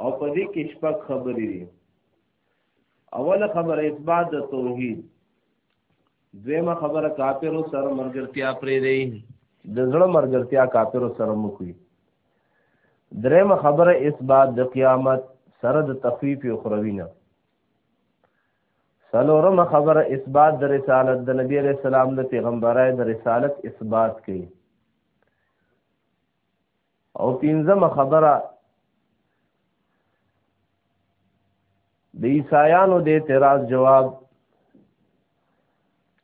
او په دې کې شپږ خبرې دي اوله خبره اثبات د توحید دویمه خبره کافر سره مرګرتیا پرې دی د زړه مرګرتیا کافر سره مخوي دریمه خبره اثبات د قیامت سره د تخفیف او خروینه سلورم خبره اثبات د رسالت د نبی علیہ السلام د پیغمبرای د رسالت اثبات کړي او پنځمه خبره د عیسایانو د اعتراض جواب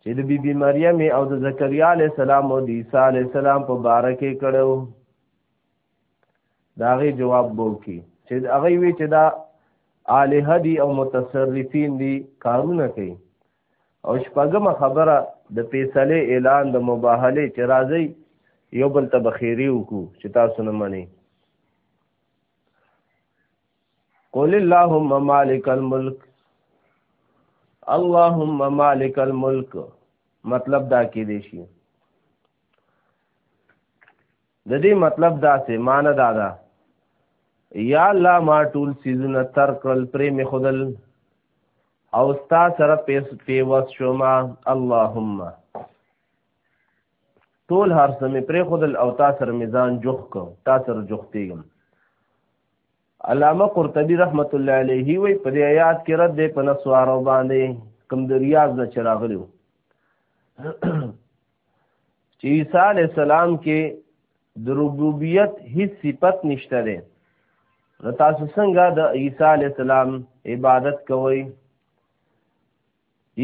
چې د بیبي مریم او د زکریا علی السلام او د عیسی علی السلام په باره کې کړو دا غي جواب بو کی چې هغه وی چې دا الہ دی او متصرفین دی کارونه کوي او شپږمه خبره د فیصله اعلان د مباهله چې راځي یو بل ته بخیری وکړو چې تاسو نه منئ قل اللهم مالک الملک اللهم مالک الملک مطلب دا کې دی شي د دې مطلب دا سه مان دا دا یا الله ما ټول سیزونه تر کړل پرې می خدل او ستا سره پیس پیوس شوما اللهم ټول هر څه می پرې خدل او تا سره میزان جوخ کو تا سره جوختیګم علامه قرطبی رحمت الله علیه وی په دې آیات کې رد په نسوارو باندې کم د ریاض نه چراغلو چې عیسی علی السلام کې د ربوبیت هیڅ صفت نشته ده نو تاسو څنګه د عیسی علی السلام عبادت کوئ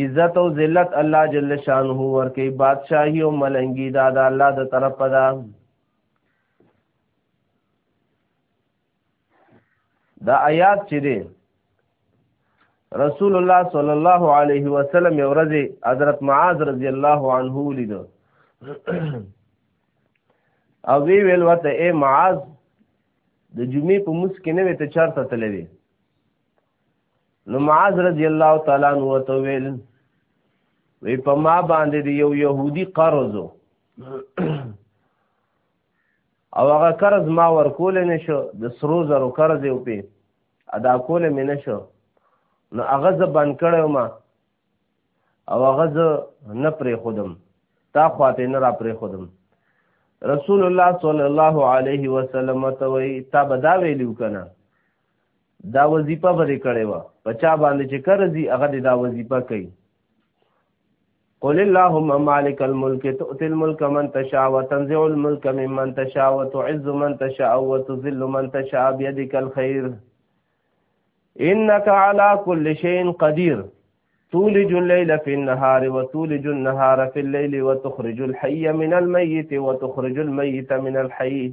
عزت او ذلت الله جل شانه ورکه بادشاہي او ملنګي دا د الله د طرف ده دا آیات چې دی رسول الله صلی الله علیه وسلم یو ورځ حضرت معاذ رضی الله عنه لید او وی ویل وته اے معاذ د جمعې په موس کې نه وې ته چارته تلې وې نو معاذ رضی الله تعالی عنہ ته ویل وی په ما باندې یو يهودي قرض او هغه قرض ما ورکول نه شو د سرو زرو قرض یو پی ادا کول مې نه شو نو هغه زه بند کړی ما او هغه زه نه پرې خودم تا خواته نه را پرې خودم رسول الله صلی الله علیه وسلم ته وی تا بدا ویلو کنه دا وظیفه بری کړی و په چا باندې چې قرض هغه دا وظیفه کوي قل اللهم مالك الملك تؤتي الملك من تشاء وتنزع الملك ممن تشاء وتعز من تشاء وتذل من تشاء بيدك الخير انك على كل شيء قدير تولج الليل في النهار وتولج النهار في الليل وتخرج الحي من الميت وتخرج الميت من الحي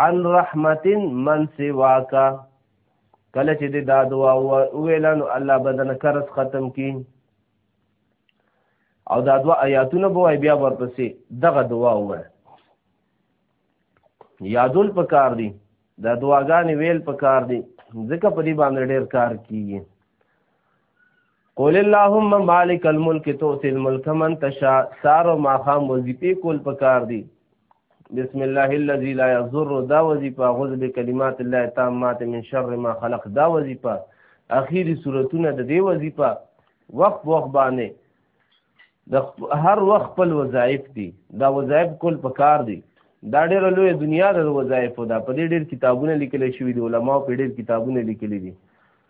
عن رحمت من سواک کله چې د دا دعا ویل نو الله بدن کرس ختم کی او دا دوا آیاتونه به بیا ورپسې دغه دعا وره یادول پکار دي دا دعاګانې ویل پکار دي ځکه په دې باندې ډېر کار کیږي قول اللهم مالک الملک تؤتی الملک من تشا سار و ماخام وظیفه کول پکار دی بسم الله الذي لا يضر دا وظیفه غوذ بکلمات الله تامات من شر ما خلق دا وظیفه اخیری صورتونه د دې وظیفه وخت وخت باندې د هر وخت خپل وظایف دي دا وظایف کول پکار دي دا ډېر لوی دنیا د وظایف دا په دې ډېر کتابونه لیکل شوی دي علما په ډېر کتابونه لیکلي دي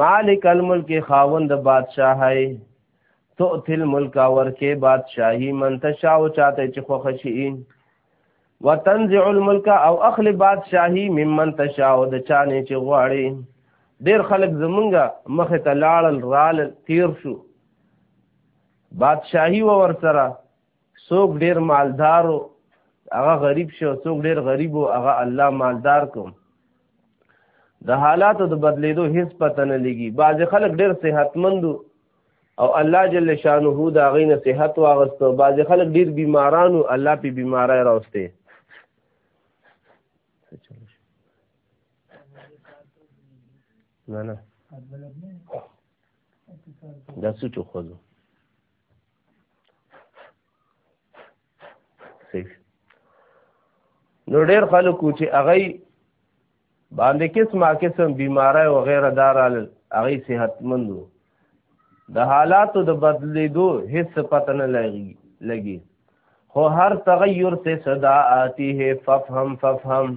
مالک الملک خاوند بادشاہي تؤتي الملک ورکه بادشاہي من تشاء چاته چې خوښ شي وتنزع الملک او اخلي بادشاہي ممن تشاء د چانه چې غواړي ډیر خلک زمونږه مخه ته لاړل رال تیر شو بادشاہي و ورسره څوک ډیر مالدار او هغه غریب شو څوک ډیر غریب او هغه الله مالدار کوم د حالاتو د بدلیدو هیڅ پته نه لګي بعض خلک ډیر صحتمند او الله جل شانه دا غینه صحت واغستو بعض خلک ډیر بیمارانو الله په بیمارای راوسته نه نه دا څه چوخو صحیح نو ډېر خلکو چې هغه باندې قسمه قسم بیماری او غیره دارال هغه صحتمندو د حالاتو د بدلیدو هیڅ پته نه لګي لګي خو هر تغیر سے صدا آتی ہے ففهم ففهم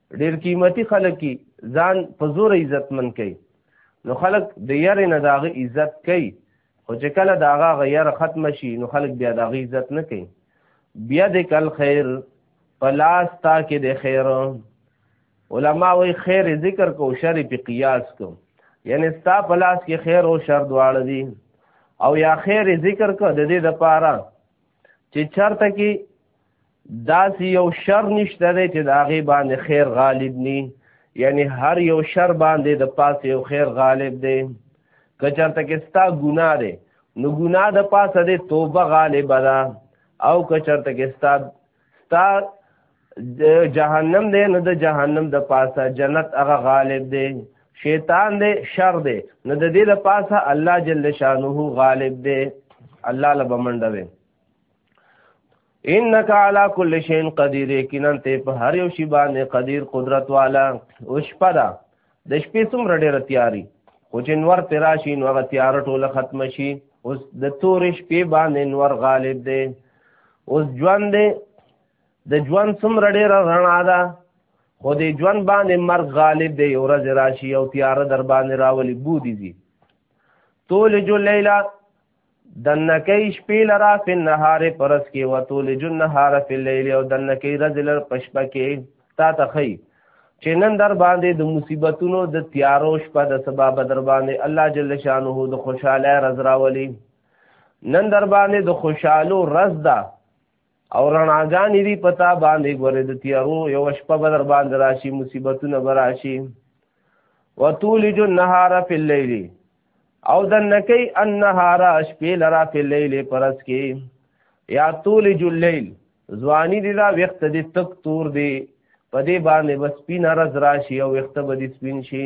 ډیر قیمتي خلک کی ځان په زور عزت من کوي نو خلک د ير نه داغه عزت کوي خو چې کله داغه غیر ختم شي نو خلک بیا داغه عزت نه کوي بیا د کل خیر پلاس تا کې د خیر علما وی خیر ذکر کو شر په قیاس کو یعنی ستا پلاس کې خیر او شر دواړه دي او یا خیر ذکر کو د دې د پاره چې چرته کې داسې یو شر نشته دی چې د هغې باندې خیر غالب نی یعنی هر یو شر باندې د پاسه یو خیر غالب دی که چېرته کې ستا ګناه دی نو ګناه د پاسه دی توبه غالبه ده او که چېرته کې ستا ستا جهنم دی نو د جهنم د پاسه جنت هغه غالب دی شیطان دی شر دی نو د دې د پاسه الله جل شانه غالب دی الله لبمنډوي انك على كل شيء قدير یقینا ته په هر یو شی باندې قدیر قدرت والا او شپه ده د شپې څومره ډېره تیاری خو چې نور تراشي نو هغه تیار ټوله ختم شي اوس د تورې شپې باندې نور غالب دی اوس ژوند دی د ژوند څومره ډېره رڼا ده خو د ژوند باندې مرګ غالب دی یو ورځ راشي او تیاره در باندې راولي بودي دي تولج اللیل دنکی شپې لرا فی النهار پرس کې وتولج النهار فی الليل او دنکی رز لر پشپ کې تا تخی چې نن در باندې د مصیبتونو د تیارو شپه د سبب در باندې الله جل شانه د خوشاله رز راولي نن در باندې د خوشحالو رز ده او رڼاګانې دي پتا باندې ګورې د تیارو یو شپه بدر باندې راشي مصیبتونه براشي وتولج النهار فی الليل او دنکی النهار شپې لرا فی الليل پرس کې یا تولج الليل ځواني دي دا وخت دي تک تور دي پدې باندې بس پین رز راشي او وخت به دي سپین شي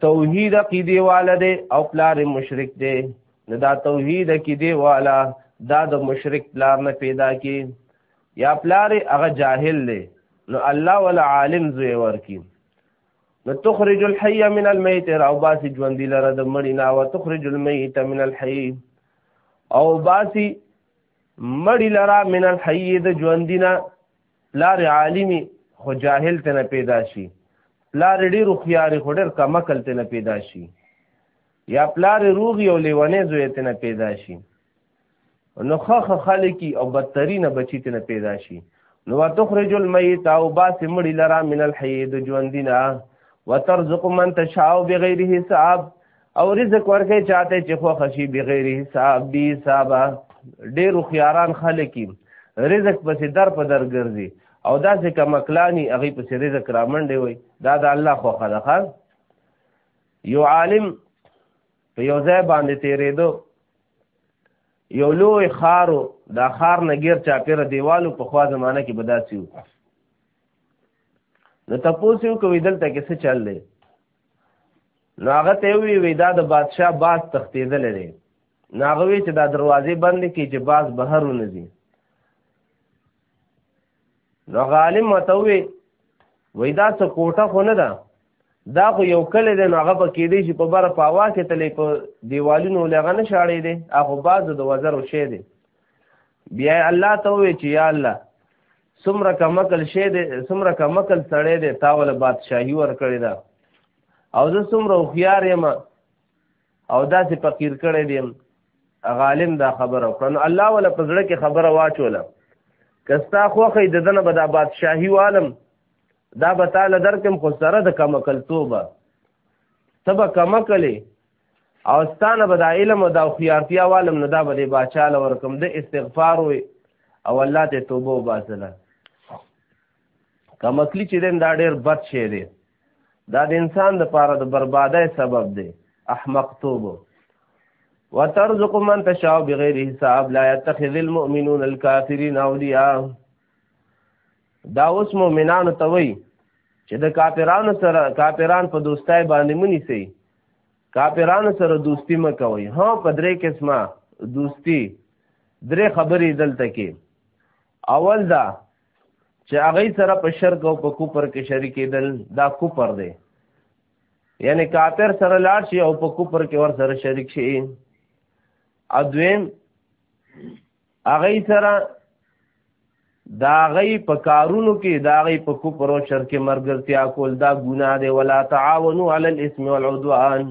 توحید عقیده والا دی او پلار مشرک دی نو دا توحید عقیده والا دا د مشرک پلار نه پیدا کی یا پلار هغه جاهل دی نو الله ولا عالم زوی ورکی نو تخرج الحي من الميت او باسی ژوند لره د مړی نه او تخرج الميت من الحي او باسی مړی لره من الحي د ژوند نه پلار عالمی خو جاهل ته نه پیدا شي پلار ډیر خویاري خو ډیر کم عقل ته نه پیدا شي یا پلار روغ یو لیونه زوی ته نه پیدا شي نو خخ خلکی او بدترینه بچی ته نه پیدا شي نو وتخرج المیت او باس مړی لرا من الحی د ژوندینا وترزق من تشاء بغیر حساب او رزق ورکه چاته چې خو خشي بغیر حساب بي حساب ډېر خياران خلک رزق پسې در په در ګرځي او دا چې کمکلانی هغه پسې رزق را منډي وي دا د الله خو خلقان یو عالم په یو ځای باندې تیرېدو یو لوی خارو دا خار نه غیر چاپیره دیوالو په خوا زمانہ کې بداسیو نو تاسو یو کوي دلته کې څه چل دی نو هغه ته وی وی دا د بادشاه باز تختیدل لري نو هغه وی چې دا دروازې بند کی چې باز بهر ونځي نو غالم ته وی وی دا څه کوټه خو نه ده دا خو یو کله دی نو هغه په کې دی چې په بره په هوا کې تلې په دیوالونو لغه نه شاړې دی هغه باز د وزر او شی دی بیا الله ته وی چې یا الله سمره کمکل شه دې سمره کمکل سړې دې تاول بادشاہي ور کړی دا او زه څومره هوښیار یم او داسې فقیر کړی دیم غالم دا خبره وکړه نو الله ولا په زړه کې خبره واچوله که ستا خوښې د دنه به دا بادشاهي والم دا به تعالی درکم خو سره د کمکل توبه ته به کمکلې او ستانه به دا علم او دا خيارتیا والم نه دا به د باچا لور کوم د استغفار وي او الله ته توبه وباسله کم عقلی چې دین دا ډیر بد شی دی دا د انسان د پاره د بربادۍ سبب دی احمق توب وترزق من تشاء بغیر حساب لا يتخذ المؤمنون الكافرين اولیاء دا اوس مؤمنانو ته وایي چې د کافرانو سره کافران په دوستای باندې مونی سي کافرانو سره دوستی مکوي ها په درې قسمه دوستی درې خبرې دلته کې اول دا چې هغه سره په شرک او په کوپر کې شریکېدل دا کوپر دی یعنی کافر سره لاړ شي او په کوپر کې ور سره شریک شي ادویم هغه سره دا غي په کارونو کې دا غي په کوپر او شرک مرګرتیا کول دا ګناه دی ولا تعاونوا علی الاثم والعدوان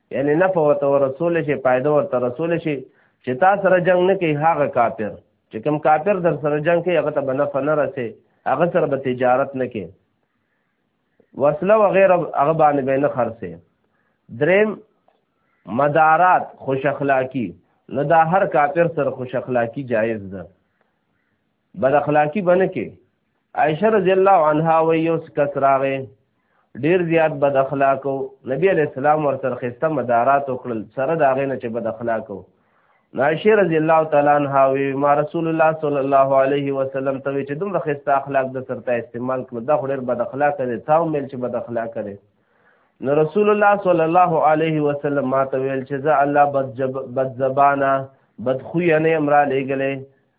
یعنی نفع ورته رسول شي پایده ورته رسول شي چې تا سره جنگ نه کوي هغه کافر چې کوم کافر در سره جنگ کوي هغه ته بنفع نه رسي هغه سره به تجارت نه کوي وسله و غیره هغه باندې به نه خرڅي دریم مدارات خوش اخلاقی نو دا هر کافر سره خوش اخلاقی جایز ده بد اخلاقی بنه کې عائشه رضی الله عنها وی یو کس راغې ډیر زیات بد اخلاقو نبی علی السلام ورسره خسته مدارات وکړل سره دا غینه چې بد اخلاقو عائشه رضی الله تعالی عنها وی ما رسول الله صلی الله علیه وسلم ته چې دومره خسته اخلاق د سرته استعمال کړو دا خو ډیر بد اخلاق دی تاو مل چې بد اخلاق دی نو رسول الله صلی الله علیه وسلم ما ته ویل چې زه الله بد جب بد زبانه بد خوې نه امرا لګلې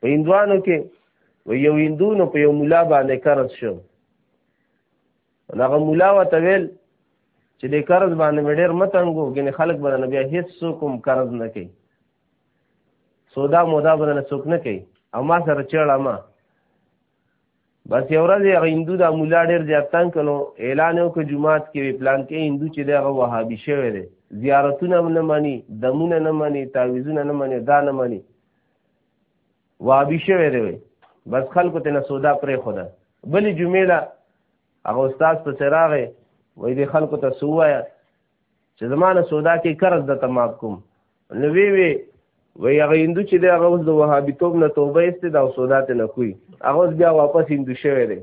په هندوانو کې و یو هندونو په یو مولا باندې قرض شو هغه مولا وته ویل چې د قرض باندې مې ډېر متنګو ګنې خلک به نه بیا هیڅ څوک هم قرض نه کوي سودا مودا به نه څوک نه کوي او ما سره چړه ما بس یو ورځ هغه هندو د مولا ډېر زیات تنګ کړو اعلان وکړ جمعات کې وی پلان کې هندو چې دغه وهابي شوی دی زیارتونه نه مانی دمونه نه مانی تعویذونه نه مانی دا نه مانی وهابي شوی دی بس خلکو ته نه سودا پرې خو ده بلې جمعې له هغه استاد په څراغې وای دی خلکو ته سوایا چې زما نه سودا کې قرض د تماب کوم نو وی وی وی هغه هندو چې دی هغه اوس د وهابیتوب نه توبه ایستې دا او سودا ته نه کوي هغه اوس بیا واپس هندو شوی دی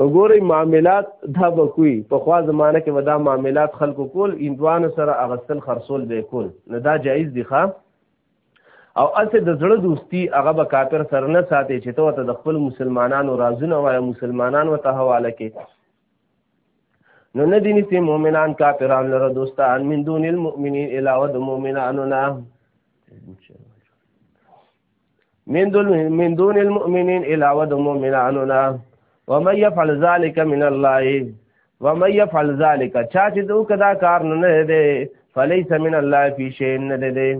نو ګوري معاملات دا به کوي په خوا زمانه کې ودا معاملات خلکو کول هندوانو سره اغستل خرصول به کول نو دا جایز دی ښا او اسه د زړه دوستی هغه به کافر سره نه ساتي چې ته ته د خپل مسلمانانو رازونه وای مسلمانانو ته حواله کې نو نه دي نسي مؤمنان کافران لره دوستان من دون المؤمنین علاوه د مؤمنانو نه من دون من دون المؤمنین علاوه د مؤمنانو نه ومن يفعل ذلك من الله ومن يفعل ذلك چا چې دوی کدا کار نه دی فليس من الله في شيء نه دی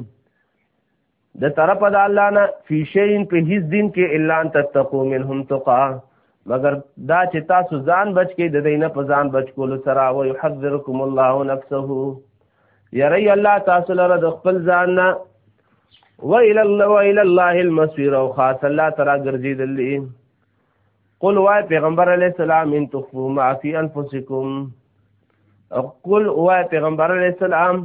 د طرف د الله نه فی شین په هیڅ دین کې الا ان تتقو منهم تقا مگر دا چې تاسو ځان بچ کې د دینه په ځان بچ کول سره او یحذرکم الله نفسه یری الله تاسو لره د خپل ځان نه و الى الله و الى الله المسير او خاص الله تعالی ګرځیدل قل وای پیغمبر علی السلام ان تخفوا ما فی انفسکم قل وای پیغمبر علی السلام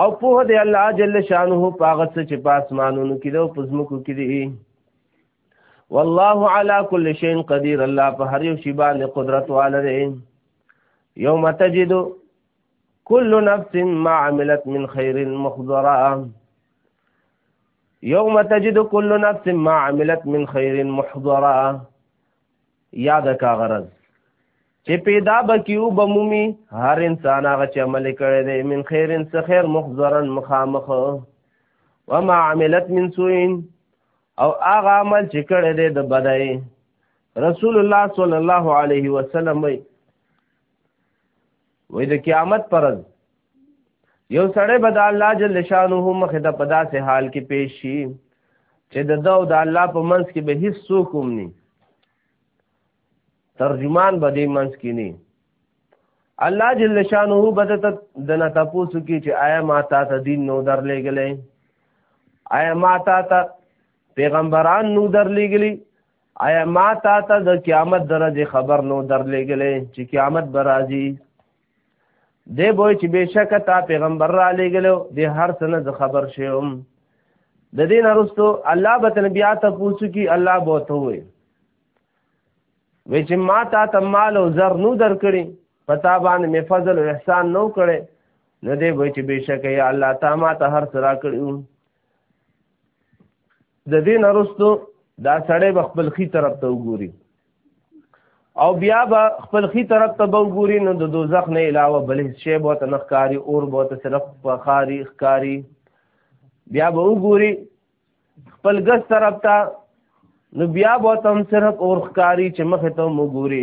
او په دې الله جل شانه پاغه څه چې پاسمانونو کې دو پزمکو کې دي والله على كل شيء قدير الله په هر یو شی باندې قدرت والره یوم تجد كل نفس ما عملت من خير مخضرا یوم تجد كل نفس ما عملت من خير محضرا یاد کا غرض چې پیدا بکیو بمومی هر انسان هغه چې عمل کړی دی من خیر انس خیر مخزرا مخامخ وما عملت من سوء او هغه عمل چې کړی دی د بدای رسول الله صلی الله علیه وسلم وی وې د قیامت پرز یو سړی به د الله جل شانه مخه د پدا سه حال کې پیش شي چې د دو د الله په منځ کې به هیڅ څوک هم نه ترجمان به دې منځ کې نه الله جل شانه بده ته د نه تاسو کې چې آیا ما تا ته دین نو درلېګلې آیا ما تا ته پیغمبران نو درلېګلې آیا ما تا ته د قیامت درځې خبر نو درلېږلی چې قیامت به راځي دی بوی چې بېشکه تا پیغمبر را لېږلو د هر څه نه زه خبر شوم د دې نه وروستو الله به تن بیا ته پوسو کی الله به ته وي وی چې ما تا ته مال او زر نو درکړي پتا باندې مې فضل او احسان نو کړي نو دی بوی چې بېشکه یا الله تا ما ته هر څه را کړو د دې نرستو دا سړی به خپل خي طرف ته وګوري او بیا به خپل خي طرف ته به وګوري نو د دوزخ نه علاوه بل هیڅ شی به ته نخکاری اور به ته صرف بخاری خکاری بیا به وګوري خپل ګس طرف ته نو بیا به ته هم صرف اور خکاری چې مخ ته وګوري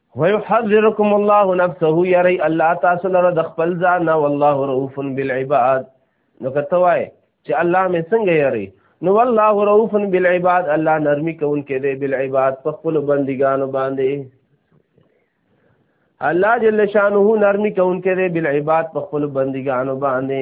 ويحذركم الله نفسه يري الله تاسو لره د خپل ځان او الله رؤوف بالعباد نو کته وای چې الله مې څنګه يري نو والله رؤوف بالعباد الله نرمي کوونکې دی بالعباد په خپل بندګانو باندې الله جل شانه نرمي کوونکې دی بالعباد په خپل بندګانو باندې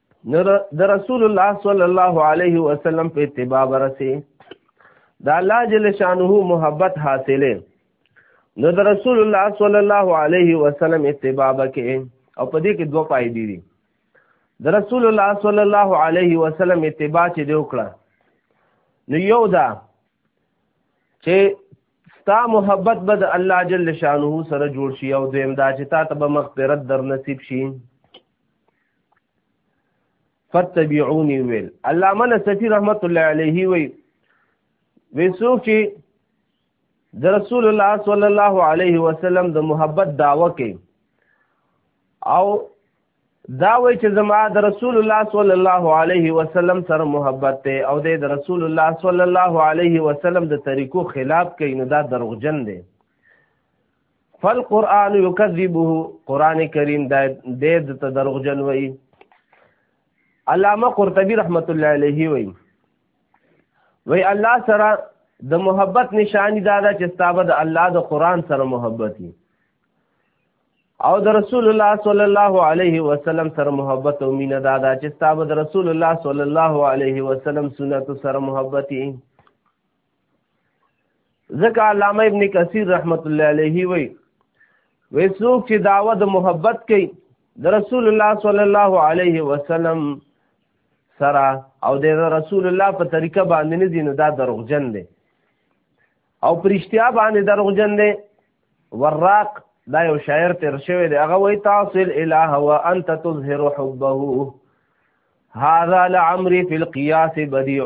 نور د رسول الله صلی الله علیه وسلم په اتباع ورسي دا الله جل شانه محبت حاصله نو د رسول الله صلی الله علیه وسلم اتباع وکې او په دې کې دوه فائدې دي د رسول الله صلی الله علیه وسلم اتباع چې دی وکړه نو یو دا چې ستا محبت به د الله جل شانه سره جوړ شي او دویم دا چې تا ته به مغفرت در نصیب شي فتبعوني ویل علامه نصفی رحمت الله علیه وی وی څوک چې د رسول الله صلی الله علیه وسلم د محبت داوا کوي او دا وی چې زما د رسول الله صلی الله علیه وسلم سره محبت ته او د رسول الله صلی الله علیه وسلم د طریقو خلاف کوي نو دا دروغجن دی فالقرآن یکذبه قرآن کریم دا دې د تدرغجن وایي علامه قرطبي رحمت الله علیه وایي وی الله سره د محبت نشانی دا ده چې ستابه د الله د قرآن سره محبت وي او د رسول الله صلی الله علیه وسلم سره محبت او مینه دا ده چې ستابه د رسول الله صلی الله علیه وسلم سنت سره محبت وي ځکه علامه ابن کثیر رحمت الله علیه وی وې څوک چې دعوت محبت کوي د رسول الله صلی الله علیه وسلم سره او د رسول الله په طریقه باندې نه دین دا دروغجن دی او پرشتیا باندې دروغجن دی وراق دا یو شاعر تیر شوی دی هغه وای تاصل اله وانت تظهر حبه هذا لعمري في القياس بديع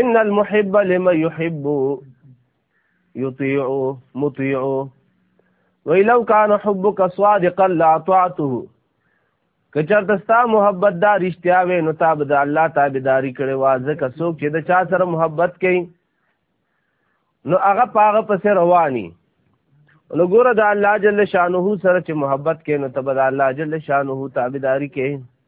ان المحب لما يحب يطيع مطيع ولو كان حبك صادقا لاطعته کچرته ستا محبت دا رښتیا وې نو تاب د الله تابعداري کړي وا ځکه څوک چې د چا سره محبت کوي نو هغه پاغه پس رواني نو ګوره د الله جل شانه سره چې محبت کوي نو تب د الله جل شانه تابعداري کوي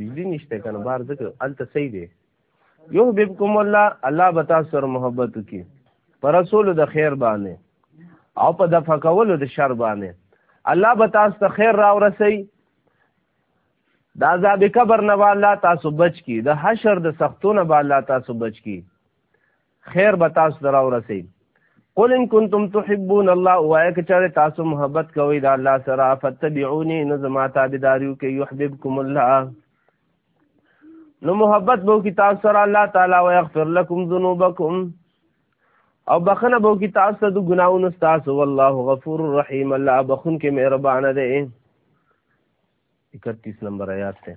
بجلی نشته کنه بار ځکه الته صحیح دی یو بكم الله الله به تاسو سره محبت وکي پر رسول د خیر باندې او په د فکولو د شر باندې الله به تاسو ته خیر را ورسي دا عذاب قبر نه والله تاسو بچ کی د حشر د سختونه به الله تاسو بچ کی خیر به تاسو درا ورسي قل ان کنتم تحبون الله وای کچره تاسو محبت کوئ د الله سره فتبعوني نو زما تابعداریو کې يحببكم الله نو محبت بو کی تاسو سره الله تعالی او یغفر لكم ذنوبکم او بخنه بو کی تاسو د ګناونو تاسو والله غفور رحیم الله بخون کې مهربان دی 31 نمبر آیات ته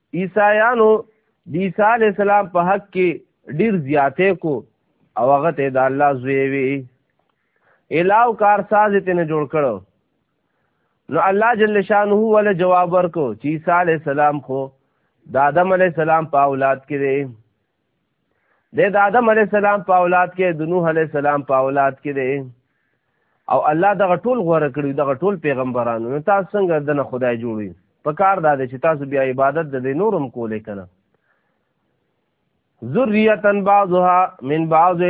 عیسایانو د عیسی علی السلام په حق کې ډیر زیاتې کو او هغه ته د الله زوی وی الاو کار ساز ته نه جوړ کړو نو الله جل شانه ول جواب ورکو چې عیسی علی السلام خو د آدم علی السلام په اولاد کې دی دی د آدم علیه السلام په اولاد کې د نوح علیه السلام په اولاد کې دی او الله دغه ټول غوره کړي دغه ټول پیغمبرانو نو تاسو څنګه دنه خدای جوړوي په کار دا دی چې تاسو بیا عبادت د دې نورم کولې که نه ذریتا بعضها من بعض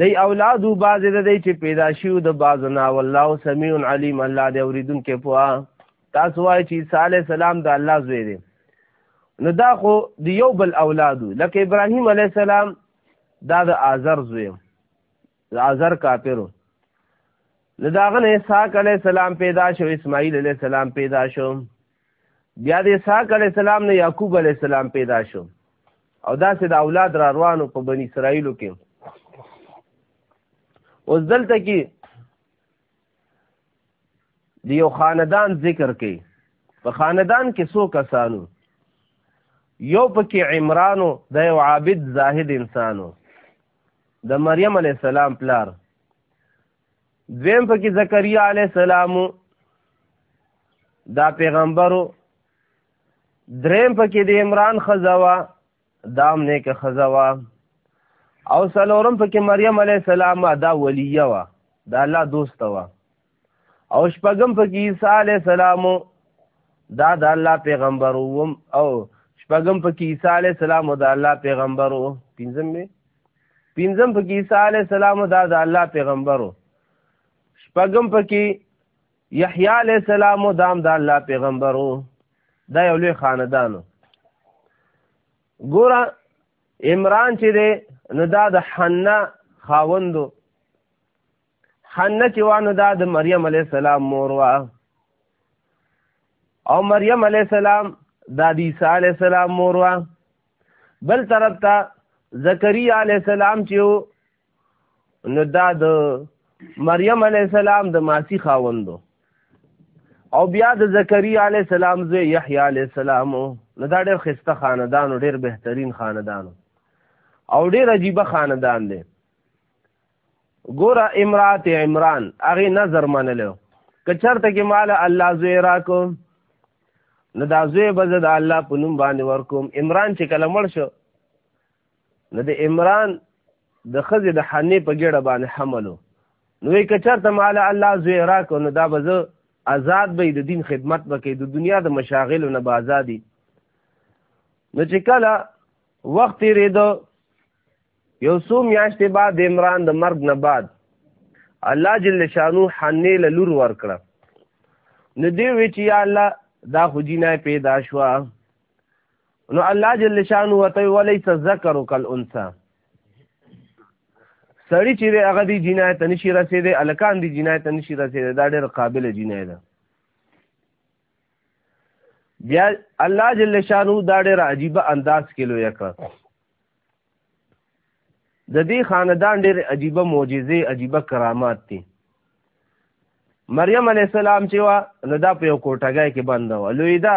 دی اولادو باز د دی چې پیدا شیو د باز نه والله سمیع علیم الله دی اوریدونکو په تاسو وای چې عیسی علی السلام د الله زوی دی نو دا خو د یو بل اولادو لکه ابراهیم علی السلام دا د آزر زوی د آزر کافرو نو داغه نه اسحاق علی السلام پیدا شو اسماعیل علی السلام پیدا شو بیا د اسحاق علی السلام نه یعقوب علی السلام پیدا شو او دا سه د اولاد را روانو په بنی اسرائیلو کې اوس دلته کې د یو خاندان ذکر کوي په خاندان کې څو کسانو یو پکې عمرانو د یو عابد زاهد انسانو د مریم علی السلام پلار دویم پکې زکریا علی السلام دا پیغمبرو دریم پکې د عمران خزوا دام نیک خزوا او سلورم پکې مریم علی السلام دا ولیه وا دا الله دوست وا او شپږم پکې عیسی علی السلام دا د الله پیغمبر وم او شپږم پکې عیسی علی السلام دا الله پیغمبر وو پنځم می پنځم پکې عیسی علی السلام دا د الله پیغمبرو شپږم پکې یحیی علی السلام دام د الله پیغمبرو دا یو لوی خاندانو ګوره عمران چې دی نو دا د حنا خاوندو حنا چې وانه دا د مریم علی السلام مور وا او مریم علی السلام دا د عیسی علی السلام مور وا بل طرف ته زکریا علی السلام چې نو دا د مریم علی السلام د ماسی خاوندو او بیا د زکریا علی السلام زوی یحیی علی السلام نو دا ډېر خسته خاندان ډېر بهترین خاندان او ډېر عجیب خاندان دی ګور امرات عمران هغه نظر منلو که چرته کې مال الله زوی راکو نو دا زوی به زه د الله په نوم باندې ورکوم عمران چې کله مړ شو نو د عمران د ښځې د حنې په ګېډه باندې حملو نو وایي که چرته مال الله زوی راکو نو دا به زه آزاد به د دین خدمت به کوي د دنیا د مشاغلو نه به آزادي نو چې کله وخت تېرېده یو څو میاشتې بعد د عمران د مرګ نه بعد الله جل شانو حنې له لور ورکړه نو دی وی چې یا الله دا خو جینای پیدا شو نو الله جل شانو وته ولیس ذکرک الانثى سړی چې هغه دی جنایت ته نشي رسېدی الکان دی جنایت ته نشي رسېدی دا ډېر قابل جنایت ده بیا الله جل شانو دا ډېر عجیب انداز کې لوی کړ د دې خاندان ډېر عجیبه معجزې عجیبه کرامات دي مریم علی السلام چې وا نو دا په یو کوټګای کې بند و لوی دا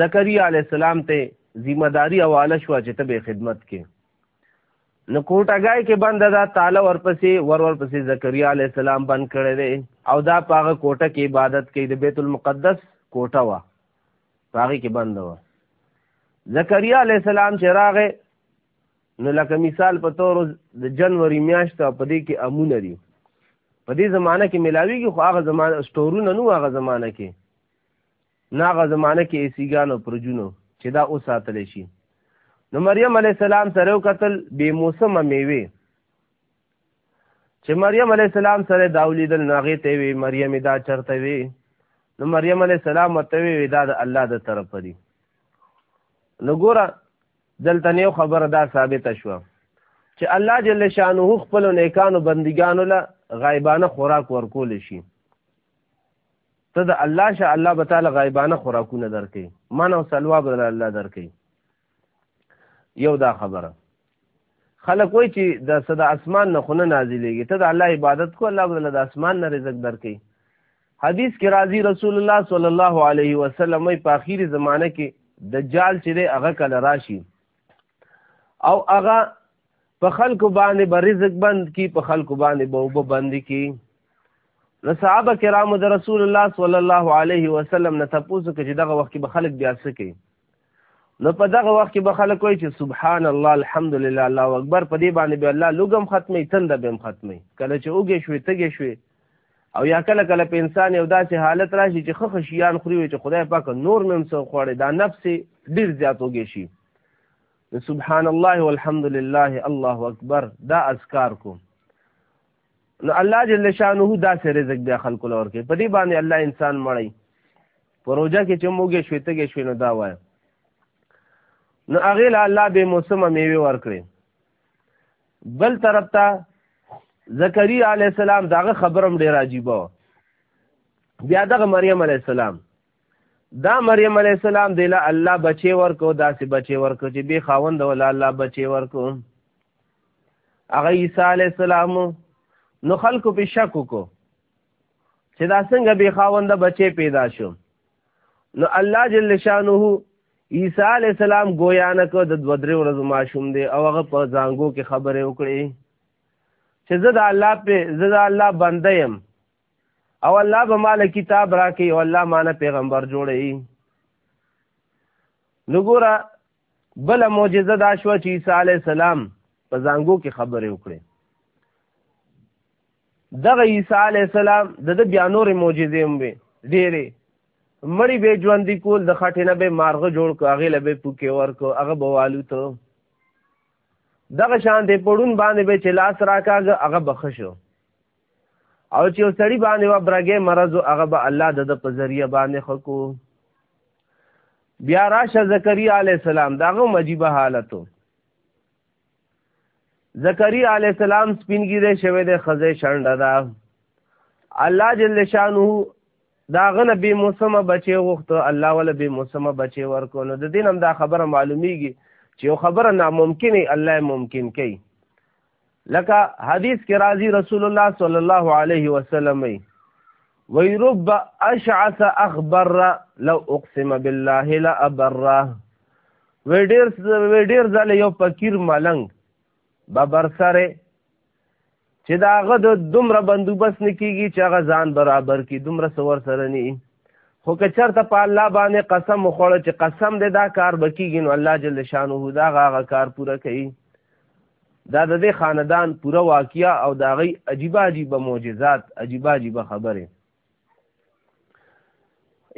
زکریا علی السلام ته ذمہ داری حواله شو چې ته به خدمت کې نو کوټګای کې بند دا تعالی ورپسې ور ورپسې زکریا علی السلام بند کړی دی او دا پاغه کوټه کې عبادت کوي د بیت المقدس کوټه وا هغه کې بند و زکریا علی السلام چې راغې نو لکه مثال په تور د جنوري میاشت په دې کې امونه دي په دې زمانہ کې ملاویږي خو هغه زمانہ سٹورونه نو هغه زمانہ کې نه هغه زمانہ کې ایسیګانو پرجونو چې دا اوس ساتل شي نو مریم علی السلام سره قتل بے موسمه میوه چې مریم علی السلام سره دا ولیدل نو هغې ته وی مریم دا چرته وی نو مریم علی السلام ورته وی دا د الله د طرف دی نو ګوره دلته یو خبره دا ثابته شوه چې الله جل شانه خپل نیکانو بندګانو له غایبانه خوراک ورکول شي ته د الله شه الله به تعالی غایبانه خوراکونه درکې من او سلوا به الله درکې یو دا خبره خلک وای چې دا صدا اسمان نه خونه نازلېږي ته د الله عبادت کو الله بدل د اسمان نه رزق درکې حدیث کې راځي رسول الله صلی الله علیه وسلم په اخیری زمانه کې دجال چې دی هغه کله راشي او هغه په خلکو باندې به رزق بند کی په خلکو باندې به وبه بند کی نو صحابه کرامو د رسول الله صلی الله علیه وسلم نه تاسو کې چې دغه وخت کې به خلک بیا سکه نو په دغه وخت کې به خلک وایي چې سبحان الله الحمدلله الله اکبر په دې باندې به الله لوګم ختمي تنده به ختمي کله چې اوګې شوې تګې شوې او یا کله کله په انسان یو داسې حالت راشي چې خخ شیان خوري وي چې خدای پاک نور مم سو خوړي دا نفس ډیر زیات اوګې شي سبحان الله والحمدلله الله اکبر دا اذکار کو نو الله جل شانه دا سه رزق بیا خلق لور کې په دې باندې الله انسان مړی پروژه کې چې موږ شوته کې شوینو دا وای نو هغه له الله به موسم میوه ورکړي بل طرف ته زکریا علی السلام داغه خبرم ډیر عجیبه بیا دغه مریم علی السلام دا مریم علی السلام دی له الله بچي ورکو داسې بچي ورکو چې به خاوند ولا الله بچي ورکو هغه عیسی علی السلام نو خلکو په شک وکړو چې دا څنګه به خاوند بچي پیدا شو نو الله جل شانه عیسی علی السلام گویا نه کو د دوه درې ورځې ماشوم دی او هغه په ځانګو کې خبره وکړي چې زه د الله په زه د الله بنده يم او الله به مال کتاب راکې او الله مانه پیغمبر جوړي نګورا بل معجزه دا شو چې عیسی علی السلام په زنګو کې خبرې وکړي دغه عیسی علی السلام د بیا نور معجزې هم وي ډېرې مړی به ژوندې کول د خټینه به مارغه جوړ کو هغه لبه پوکې ورکو هغه بوالو ته دغه شان دې پړون باندې به چې لاس راکاږه هغه بخښو او چې یو سړی باندې و برګې مرض او هغه به الله د په ذریعہ باندې خکو بیا راشه زکریا علی السلام داغه مجیبه حالتو زکریا علی السلام سپینګیره شوه د خزه شانډه دا الله جل شانه داغه نبی موسمه بچي وخته الله ول به موسمه بچي ورکو نو د دین هم دا خبره معلومیږي چې یو خبره ناممکنه الله ممکن کوي لکه حدیث کې راځي رسول الله صلی الله علیه وسلم وی رب اشعث اخبر لو اقسم بالله لا ابره وی ډیر وی ډیر ځله یو فقیر ملنګ ببر سره چې دا هغه د دومره بندوبس نه کیږي چې هغه ځان برابر کی دومره سور سره نه خو که چرته په الله باندې قسم وخوړ چې قسم دې دا کار بکیږي نو الله جل شانه دا هغه کار پوره کوي دا د دې خاندان پوره واقعیا او دا غي عجیب عجیب معجزات عجیب عجیب خبره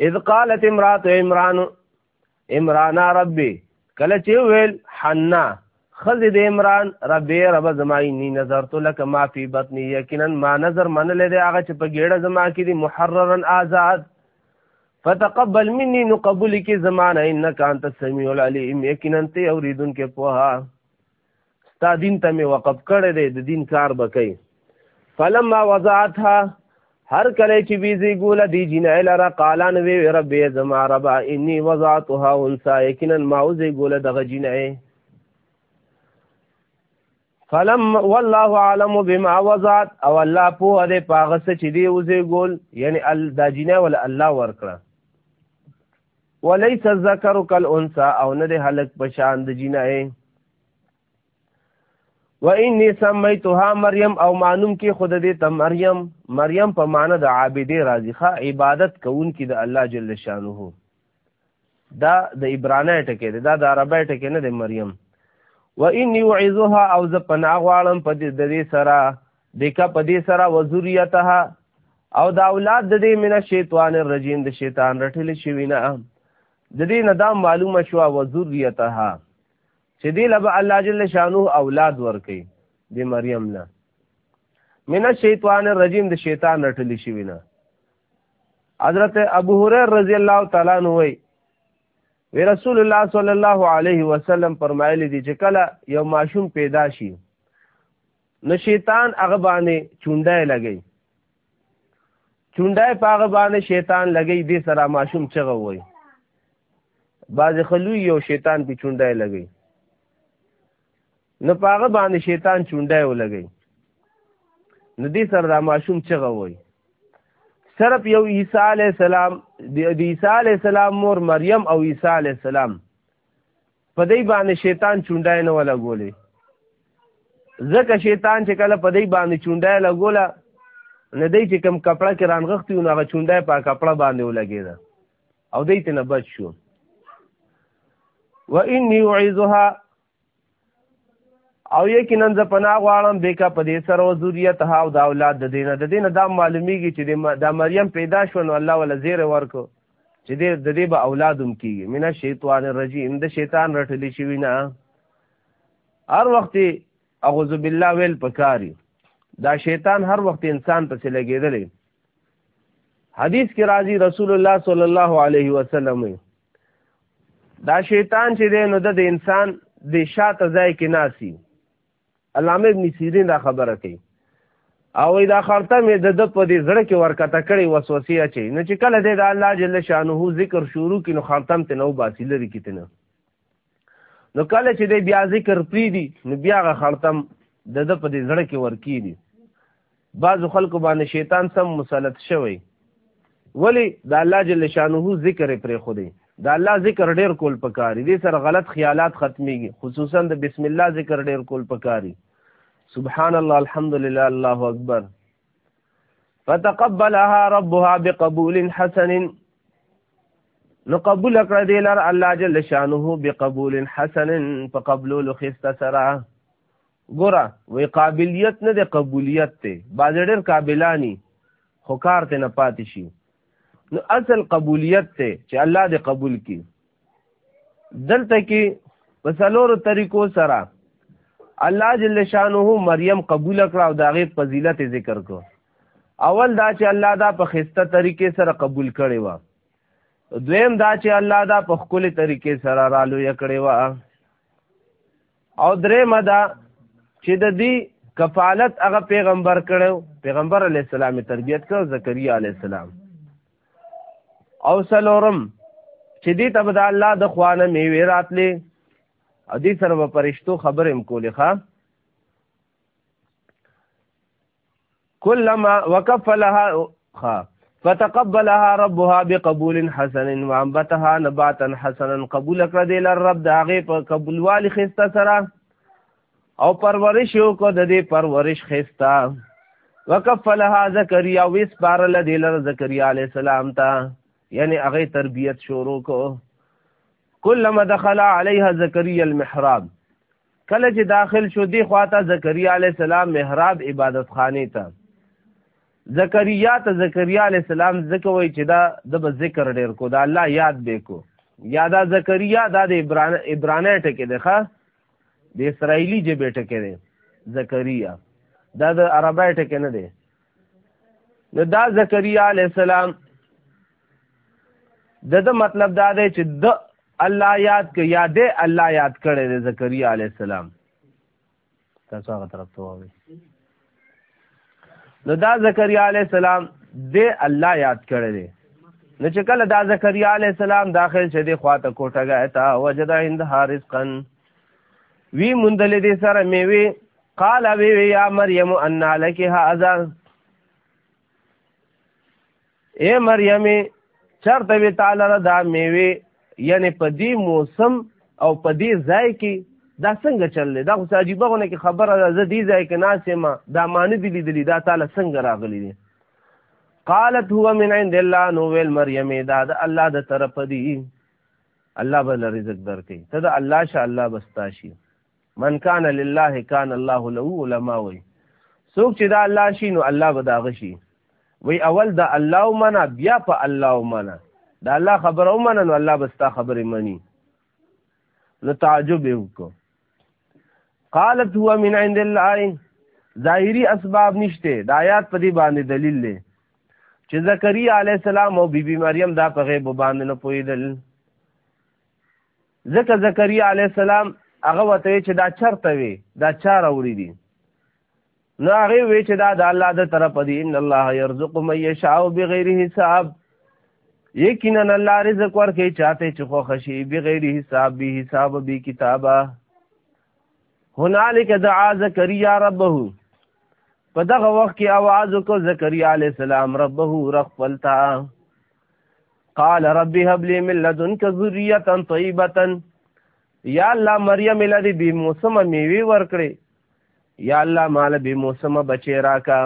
اذ قالت امرات عمران عمران ربي کله چې ویل حنا خزه د عمران ربي رب زمای ني نظرت لك ما في بطني یقینا ما نظر من له دې هغه چې په ګډه زما کې دي محررا آزاد فتقبل مني نو قبول کې زمانه انك انت السميع العليم یقینا ته اوریدونکو په ستا دین ته می وقف کړی دی د دین کار بکې فلما وضعتها هر کله چې ویزی ګوله دی جنای لره قالان وی رب زما رب انی وضعتها انسا یقینا ما وزی ګوله دغه جنای فلم والله عالم بما وضعت او الله په دې پاغه چې دی وزی ګول یعنی ال دا جنای ول الله ورکړه وليس الذکر کالانثى او نه د هلک په شان د جنای و انی سمیتها مریم او مانوم کې خود دې ته مریم مریم په معنی د عابدې راضی ښا عبادت کوونکی د الله جل شانه دا د عبرانی ټکی دی دا د عربی ټکی نه دی مریم و انی وعظها او ز پناه غواړم په دې سره دیکا په دې سره وذریتها او دا اولاد د دې من شیطان الرجیم د شیطان رټل شوی نه د دې نه دا معلومه شو وذریتها چې دې لبا الله جل شانو اولاد ورکي د مریم نه من شیطان الرجیم د شیطان رټل شوی نه حضرت ابو هريره رضی الله تعالی عنہ وی وی رسول الله صلی الله علیه وسلم فرمایلی دی چې کله یو ماشوم پیدا شي نو شیطان هغه باندې چونډای لګی چونډای په هغه باندې شیطان لګی دې سره ماشوم چغه وای باز خلوی یو شیطان په چونډای لګی نو په هغه باندې شیطان چونډای ولګی نو دې سره دا ماشوم چغه وای صرف یو عیسی علی السلام د عیسی علی السلام مور مریم او عیسی علی السلام په دې باندې شیطان چونډای نه ولا ګولې ځکه شیطان چې کله په دې باندې چونډای لګولا نه دی چې کم کپڑا کې رانغښتي نو هغه چونډای په کپڑا باندې ولګیدا او دې ته نه بچ شو و انی اعذها او یقینا ز پناه غواړم بیکا په دې سره او ذریته او دا اولاد د دینه د دینه دا معلومیږي چې د مریم پیدا شو نو الله ولا زیر ورکو چې دې د دې به اولادم کیږي من الشیطان الرجیم د شیطان رټلی شي نه هر وخت اعوذ بالله ویل پکاري دا شیطان هر وخت انسان پسې لګېدلې حدیث کې راځي رسول الله صلی الله علیه وسلم دا شیطان چې دی نو د انسان د شاته ځای کې ناسي علامه ابن سیرین دا خبره کوي او دا خرته مې د د په دې زړه کې ورکته کړي وسوسه اچي نه چې کله دې د الله جل شانه ذکر شروع کینو خرتم ته نو باسي لري کتنه نو کله چې دې بیا ذکر پری دي نو بیا غ خرتم د د په دې زړه کې ورکی دي بعضو خلکو باندې شیطان سم مسلط شوی ولی د الله جل شانه ذکر پرې خو دی د الله ذکر ډیر کول پکاري دې سره غلط خیالات ختميږي خصوصا د بسم الله ذکر ډیر کول پکاري سبحان الله الحمدلله الله اکبر فتقبلها ربها بقبول حسن نو قبول کړ دې لار الله جل شانه بقبول حسن فقبلوا لخست سرا ګوره وی قابلیت نه دی قبولیت دی باز ډېر قابلانی خو کار ته نه پاتې شي نو اصل قبولیت ته چې الله دې قبول کړي دلته کې په سلورو طریقو سره الله جل شانه مریم قبول کړه او داغه فضیلت ذکر کو اول دا چې الله دا په خسته طریقې سره قبول کړي وا دویم دا چې الله دا په خپل طریقې سره رالو یې کړي وا او درې مدا چې د دې کفالت هغه پیغمبر کړو پیغمبر علی السلام تربیت کړو زکریا علی السلام او سلورم چې دې ته به د الله د خوانه میوې راتلې او دې سره به پرشتو خبرې هم کولې ښه كلما وكفلها فتقبلها ربها بقبول حسن وانبتها نباتا حسنا قبول کړ دې لر رب دا غي په قبول والی خسته سره او پرورش یو کو د دې پرورش خسته وکفلها زکریا ویس بار لدی لر زکریا علی السلام تا یعنی هغه تربیت شروع کو کلم دخل علیها زکریا المحراب کله چې داخل شو دی خواته زکریا علی السلام محراب عبادت خانه ته زکریا ته زکریا علی السلام زکوي چې دا د ذکر ډیر کو دا الله یاد به کو یادا زکریا دا د عبران عبرانه ټکه ده ښا د اسرایلی جبه ټکه ده زکریا دا د عربی ټکه نه ده نو دا زکریا علی السلام د د مطلب دا دی چې د الله یاد ک یادې الله یاد کړي د زکریا علی السلام تاسو هغه طرف ته وایي نو دا زکریا علی السلام د الله یاد کړي دی نو چې کله دا زکریا علی السلام داخل شه دی خواته کوټه غایتا وجدا هند حارسقن وی مندلې دې سره میوي قال وی وی یا مریم ان لک هذا اے مریم چرته وی تعالی را دا میوي یعنی په دې موسم او په دې ځای کې دا څنګه چل دا خو عجیبه غونه کې خبره ده زه دې ځای کې ناسې ما دا معنی دي لیدلې دا تعالی څنګه راغلی دي قالت هو من عند الله نو ویل مریم دا د الله د طرف دی الله به رزق درکې ته د الله شاء الله بستا شي من کان لله کان الله له علماء وي څوک چې دا الله شي نو الله به دا غشي وی اول دا الله ومنه بیا په الله ومنه دا الله خبره ومنه نو الله به ستا خبره مني نو تعجب یې وکړو قالت هو من عند الله ظاهری اسباب نشته د آیات په دې باندې دلیل دی چې زکریا علی السلام او بیبي بی مریم دا په غیب باندې نه پویدل ځکه زکریا علی السلام هغه وته چې دا چرته وي دا چار اوړي دي نو هغه وی چې دا د الله د طرف دی ان الله يرزق من يشاء بغیر حساب یقینا الله رزق ورکه چاته چې خو خشي بغیر حساب به حساب به کتابه هنالک دعا زکریا ربه په دغه وخت کې आवाज وکړ زکریا علی السلام ربه رخ فلتا قال رب هب لي من لدنك ذريه طيبه یا الله مریم له دې بی موسمه میوه ورکړي یا الله مال بی موسمه بچی راکا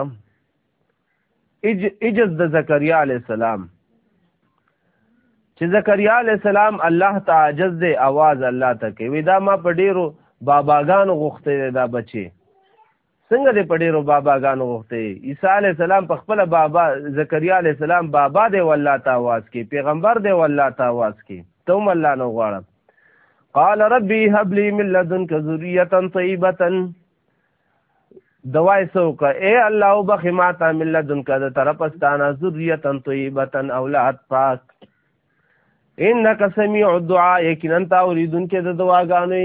اج اجز د زکریا علی السلام چې زکریا علی السلام الله تعجز دې आवाज الله ته کوي دا ما په ډیرو باباګانو غوښته دا بچي څنګه دې په ډېرو باباګانو غوښتې عیسی علی السلام په خپل بابا زکریا علی السلام بابا دی والله ته आवाज کې پیغمبر دی والله ته आवाज کې ته هم الله نه غواړم قال ربي هب لي من لدنك ذريه طيبه دوای سوکه اے الله وبخ ما تا من لدنك د طرفستانه ذريه طيبه اولاد پاک انك سميع الدعاء یقینا تا اوریدونکې د دعاګانې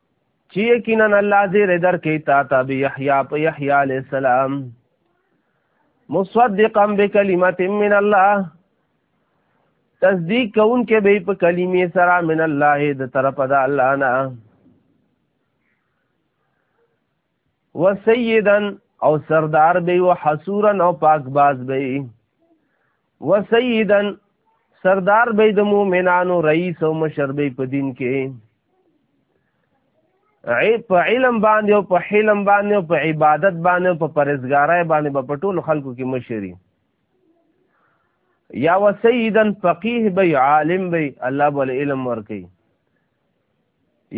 چی یقینا الله زیر در کی تا تا بی یحیی په یحیی علی السلام مصدقا بکلمت من الله تصدیق کون کې به په کلمې سره من الله د طرف د الله نه و سیدا او سردار به و حسورا او پاک باز به و سیدا سردار به د مؤمنانو رئیس او مشر به په دین کې په علم باندې او په حلم باندې او په عبادت باندې او په پرهیزګارۍ باندې به په ټولو خلکو کې مشري یا وسیدن فقیه به عالم به الله بل علم ورکي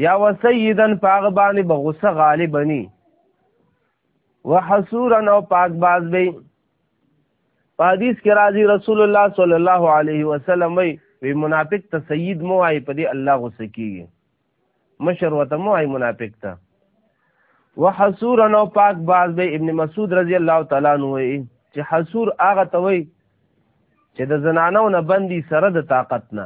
یا وسیدن پاغ باندې به غصه غالب بنی وحسورا او پاک باز به حدیث کې راځي رسول الله صلی الله علیه وسلم وی وی منافق ته سید مو آی په دې الله غصه کیږي مشر وته مو آی منافق ته وحسورا او پاک باز به ابن مسعود رضی الله تعالی عنہ وی چې حسور هغه ته وی چې د زنانو نه بندي سره د طاقت نه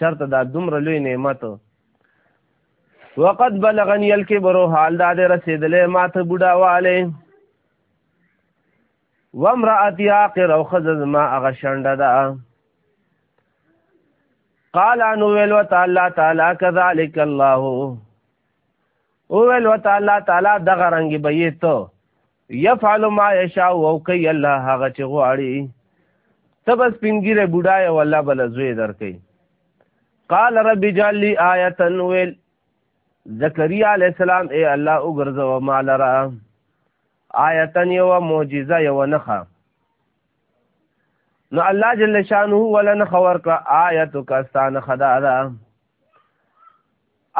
چرته دا دومره لوی نعمت وقد بلغنی الکبر حال دا دې رسیدلې ماته بډاواله وامرأتی عاقر او خزز ما اغا شنده دا قال انو ویلو تعالی تعالی کذالک الله او ویلو تعالی تعالی دغه رنگ بیتو یفعل ما یشاء او کوي الله هغه چې غواړي ته بس پنګیره بډای او الله بل زوی درکې قال رب اجعل لي آیه ویل زکریا علی السلام اے الله وګرځو ما لرا آیه یو معجزه یو نخا نو الله جل شانه ولن خور کا آیت کا استان خدا دا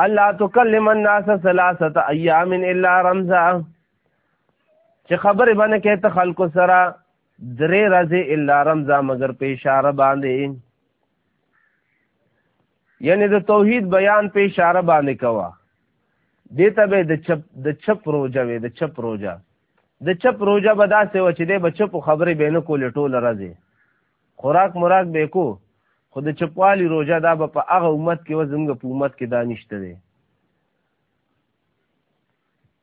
الله تکلم الناس ثلاثه ایام الا رمزا چې خبرې باندې کې ته خلکو سره درې ورځې الا رمضان مگر په اشاره باندې یعنی د توحید بیان په اشاره باندې کوا دیتا به د چپ د چپ روزه وي د چپ روزه د چپ روزه به داسې و چې د بچپ خبرې به نه کولې ټول راځي خوراک مراک به کو خو د چپوالي روزه دا به په هغه امت کې و زموږ په امت کې دا نشته دی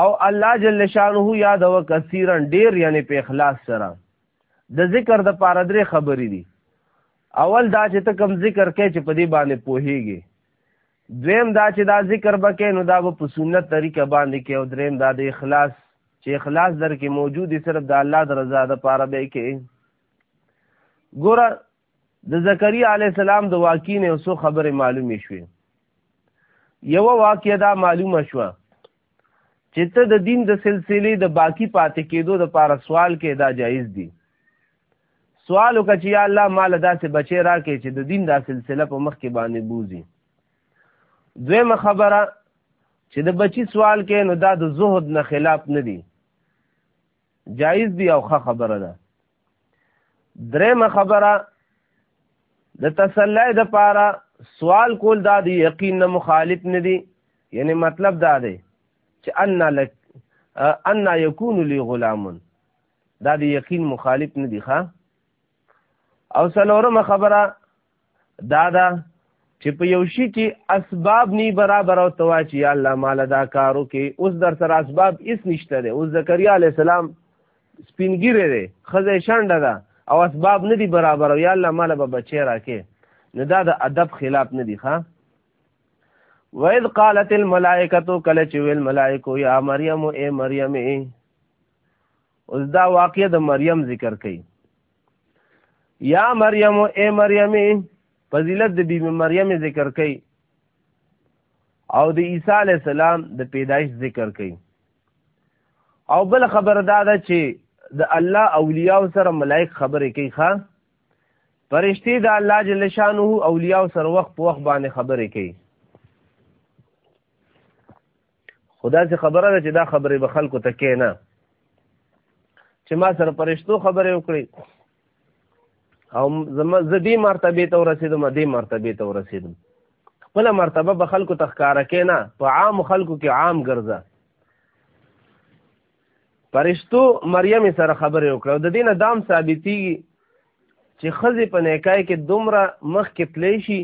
او الله جل شانه یاد او کثیرا ډیر یعنی په اخلاص سره د ذکر د پاره درې خبرې دي اول دا چې ته کم ذکر کې چې په دې باندې پوهیږي دویم دا چې دا ذکر بکې نو دا په سنت طریقه باندې کې او دریم دا د اخلاص چې اخلاص در کې موجود صرف د الله د رضا د پاره به کې ګوره د زکریا علی السلام د واقعې نه اوسو خبره معلومې شوې یو واقعه دا معلومه شوه چې ته د دین د سلسله د باقی پاتې کېدو د پاره سوال کې دا جایز دی سوال وکړه چې یا الله مال داسې بچی راکې چې د دین دا سلسله په مخ کې باندې بوزي دویمه خبره چې د بچی سوال کې نو دا د زهد نه خلاف نه دی جایز دی او ښه خبره ده درېمه خبره د تسلی د پاره سوال کول دا دی یقین نه مخالف نه دی یعنی مطلب دا دی چې ان لک ان یکون لی غلام دا دی یقین مخالف نه دی ښا او سلورمه خبره دا دا چې په یو شي کې اسباب نی برابر او توا چې یا الله مال دا کارو کې اوس در سره اسباب هیڅ نشته دی اوس زکریا علی السلام سپینګیره دی خزه شانډه ده او اسباب نه دی برابر او یا الله مال به بچی راکې نه دا د ادب خلاف نه دی ښا وَإِذْ قَالَتِ الْمَلَائِكَةُ كَلَّ چِوِ الْمَلَائِكُ يَا مَرْيَمُ اے مَرْيَمِ اوس دا واقعه د مریم ذکر کړي یا مریم اے مریم فضیلت د بیبي مریم ذکر کړي او د عیسی علی السلام د پیدایش ذکر کړي او بل خبر دا ده چې د الله اولیاء سره ملائک خبرې کوي ښا پرشتي د الله جل شانه اولیاء سره وخت په وخت باندې خبرې کوي خدا چې خبره ده چې دا خبرې به خلکو ته کې نه چې ما سره پرشتو خبرې وکړي او زما زه دې مرتبه ته ورسېدم دې مرتبه ته ورسېدم خپل مرتبه به خلکو ته ښکارا کې نه په عام خلکو کې عام ګرځه پرشتو مریم سره خبرې وکړه د دینه دام ثابتي چې خزي په نیکای کې دومره مخ کې تلی شي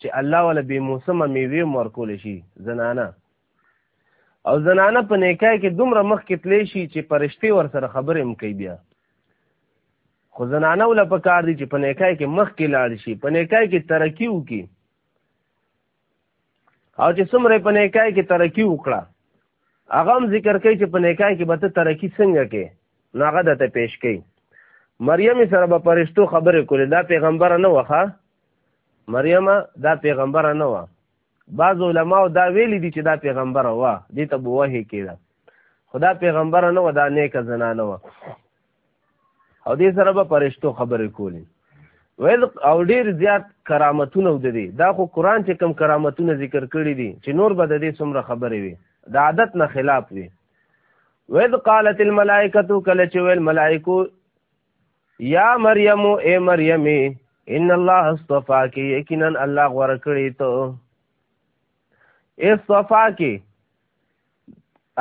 چې الله ولا بې موسمه میوې ورکول شي زنانه او زنانه په نیکای کې دومره مخ کې تلی شي چې پرشته ور سره خبرې هم کوي بیا خو زنانه ولا په کار دي چې په نیکای کې مخ کې لاړ شي په نیکای کې ترقی وکړي او چې څومره په نیکای کې ترقی وکړه هغه هم ذکر کوي چې په نیکای کې به ته ترقی څنګه کې نو هغه دته پیش کوي مریم سره به پرشتو خبرې کولې دا پیغمبر نه وخه مریم دا پیغمبر نه و بعض علما دا ویل دي چې دا پیغمبر و دې ته بوه کېده خدا پیغمبر نه و دا نیکه زنانه و او دې سره به پرشتو خبرې کولې ویل او ډیر زیات کرامتونه ودی دا خو قران چې کم کرامتونه ذکر کړی دي چې نور به د دې څومره خبرې وي د عادت نه خلاف وي وذ قالت الملائکه کله چې ویل ملائکو یا مریم اے مریم ان الله اصطفاکی یقینا الله غوړه کړی ته اصطفاکی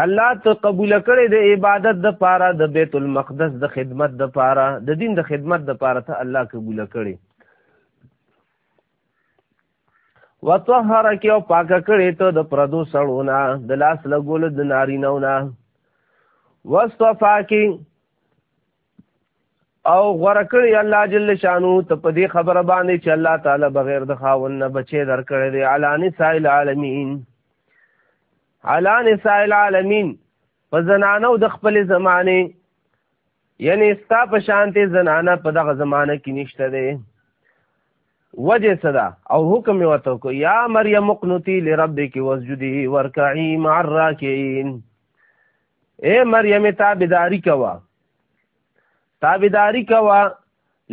الله ته قبول کړي د عبادت د پاره د بیت المقدس د خدمت د پاره د دین د خدمت د پاره ته الله قبول کړي وطهره کې او پاک کړي ته د پردو سړونه د لاس لګول د نارینهونه واستفا کې او غره کړی الله جل شانو ته په دې خبره باندې چې الله تعالی بغیر د خاون نه بچي درکړي دی علی نساء العالمین علی نساء العالمین په زنانو د خپل زمانه یعنی ستا په شانته زنانه په دغه زمانه کې نشته دی وجه صدا او حکم وته کو یا مریم قنوتی لربک واسجدی ورکعی مع الراکعين اے مریم تابعداری کوا تابعداری کوا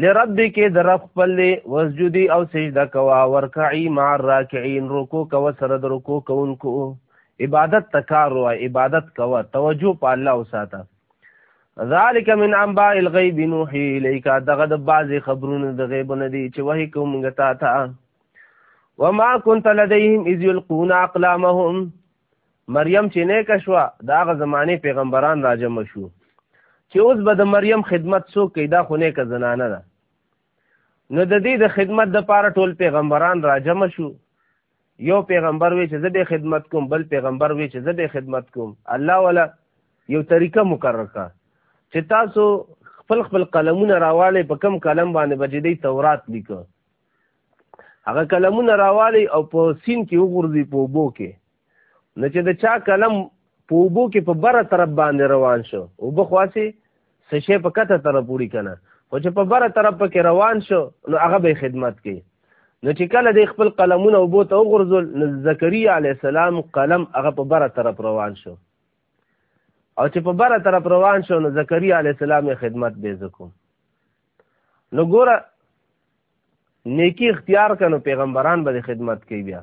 لرب کې د رب خپل دی وسجدي او سجده کوا ورکعي مع الراکعين رکوع کوا سره د رکوع کوونکو عبادت تکار وا عبادت کوا توجه په الله وساته ذالک من انباء الغیب نوحی الیک دغه د بعضی خبرونو د غیب نه دی چې وਹੀ کوم غتا تا وما كنت لديهم اذ يلقون اقلامهم مریم چې نیکه شوه د هغه زمانې پیغمبران راجمع شو چې اوس به د مریم خدمت څوک کوي دا خو نیکه زنانه ده نو د دې د خدمت د پاره ټول پیغمبران راجمع شو یو پیغمبر وی چې زه به خدمت کوم بل پیغمبر وی چې زه به خدمت کوم الله ولا یو طریقه مقرر کا چې تاسو خپل خپل قلمونه راواله په کم قلم باندې بجدي تورات لیکو هغه قلمونه راواله او په سین کې وګورځي په وبو کې نو چې د چا قلم په اوبو کې په بره طرف باندې روان شو اوبه خواسي څه شی په کته طرف وړي که نه خو چې په بره طرف پکې روان شو نو هغه به خدمت کوي نو چې کله د خپل قلمونه اوبو ته وغورځول نو زکریا علیه السلام قلم هغه په بره طرف روان شو او چې په بره طرف روان شو نو زکریا علیه السلام یې خدمت به زکو نو ګوره نیکی اختیار کنو پیغمبران به خدمت کوي بیا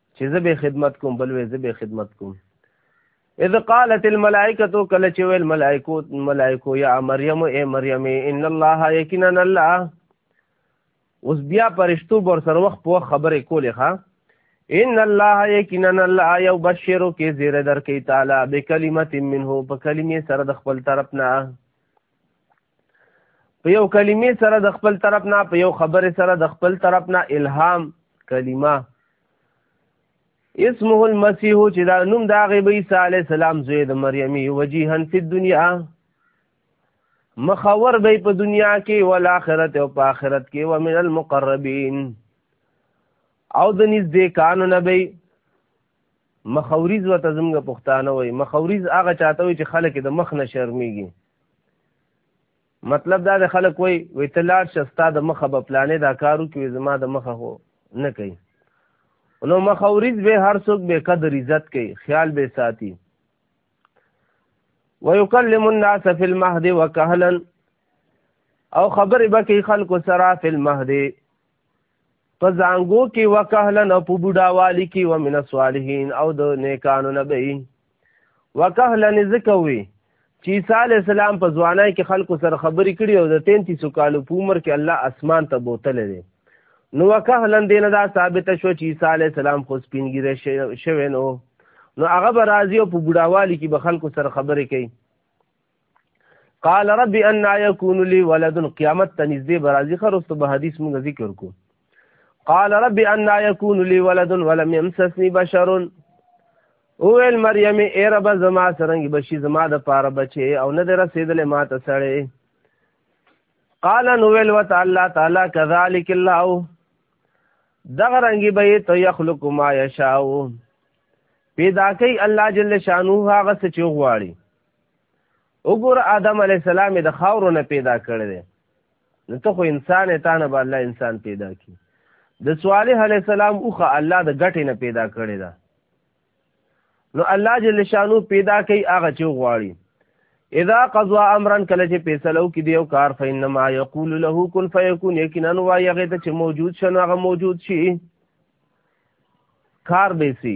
چې زه به خدمت کوم بل وې زه به خدمت کوم اذ قالت الملائکه کله چې ویل ملائکو ملائکو یا مریم اے مریم ان الله یقینا الله اوس بیا پرشتو بر سر وخت په خبره کولې ښا ان الله یقینا الله یو بشرو کې زیر در کې تعالی به کلمت منه په کلمې سره د خپل طرف نه په یو کلمې سره د خپل طرف نه په یو خبرې سره د خپل طرف نه الهام کلمه اسمه المسیح چې دا نوم د هغې به عیسی علیه السلام زوی د مریمي وجیها فی الدنیا مخور به په دنیا کې والآخرت او په آخرت کې ومن المقربین او د نږدې کانو نه به مخوریز وته زموږ پښتانه وای مخوریز هغه چاته وای چې خلک د مخ نه شرمېږي مطلب دا د خلک وای وی ته لاړ شه ستا د مخه به پلانې دا کارو کې زما د مخه هو نه کوي نو مخوریز به هر څوک به قدر عزت کوي خیال به ساتي ويكلم الناس في المهد وكهلا او خبر بکی خلق سرا في المهد په زانګو کې وکهل نه په بوډا والی کې و من صالحین او د نیکانو نبی وکهل نه زکوي چې عیسی علی السلام په ځوانای کې خلکو سره خبرې کړي او د 33 کالو په عمر کې الله اسمان ته بوتل دی نو وکهل دې نه دا ثابت شو چې عیسی علی السلام خو سپینګیره شوی نو نو هغه به راځي او په بوډا والی کې به خلکو سره خبرې کوي قال رب ان يكون لي ولد قیامت ته نږدې برازي خرست به حدیث موږ ذکر کو قال رب ان يكون لي ولد ولم يمسسني بشر اویل مریم ای رب زما سرنګ بشي زما د پاره بچي او نه در رسیدلې ما ته سړې قال نویل وتعالى تعالی كذلك الله دغه رنګي به ته يخلق ما يشاء پیدا کوي الله جل شانو هغه څه چې غواړي وګوره آدم علی السلام د خاورو نه پیدا کړی دی نو ته خو انسان ته نه به الله انسان پیدا کی د صالح علی السلام اوخه الله د ګټې نه پیدا کړی دا نو الله جل شانو پیدا کوي هغه چې غواړي اذا قضا امرا کله چې فیصلو کې دیو کار فینما یقول له کن فیکون یقینا و یغه ته چې موجود شنو هغه موجود شي کار به سي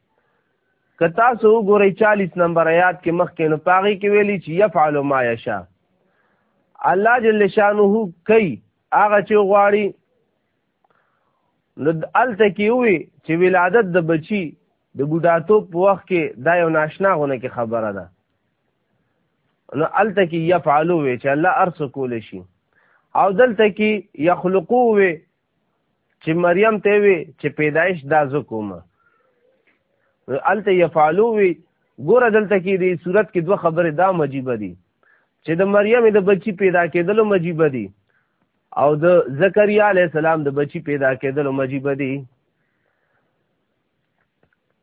که تاسو وګورئ 40 نمبر آیات کې مخکې نو پاغي کې ویلي چې يفعل ما یشا الله جل شانه کوي هغه چې غواړي نو الته کې وي چې ولادت د بچي د بوډاتو په وخت کې دا یو ناشنا غونه کې خبره ده نو الته کې يفعلو وي چې الله ارس کول شي او دلته کې يخلقو وي چې مریم ته وی چې پیدایش دا زکوم الته یفعلو وی ګور دلته کې دی صورت کې دوه خبره دا مجیبه دي چې د مریم د بچی پیدا کېدلو مجیبه دي او د زکریا علی السلام د بچی پیدا کېدلو مجیبه دي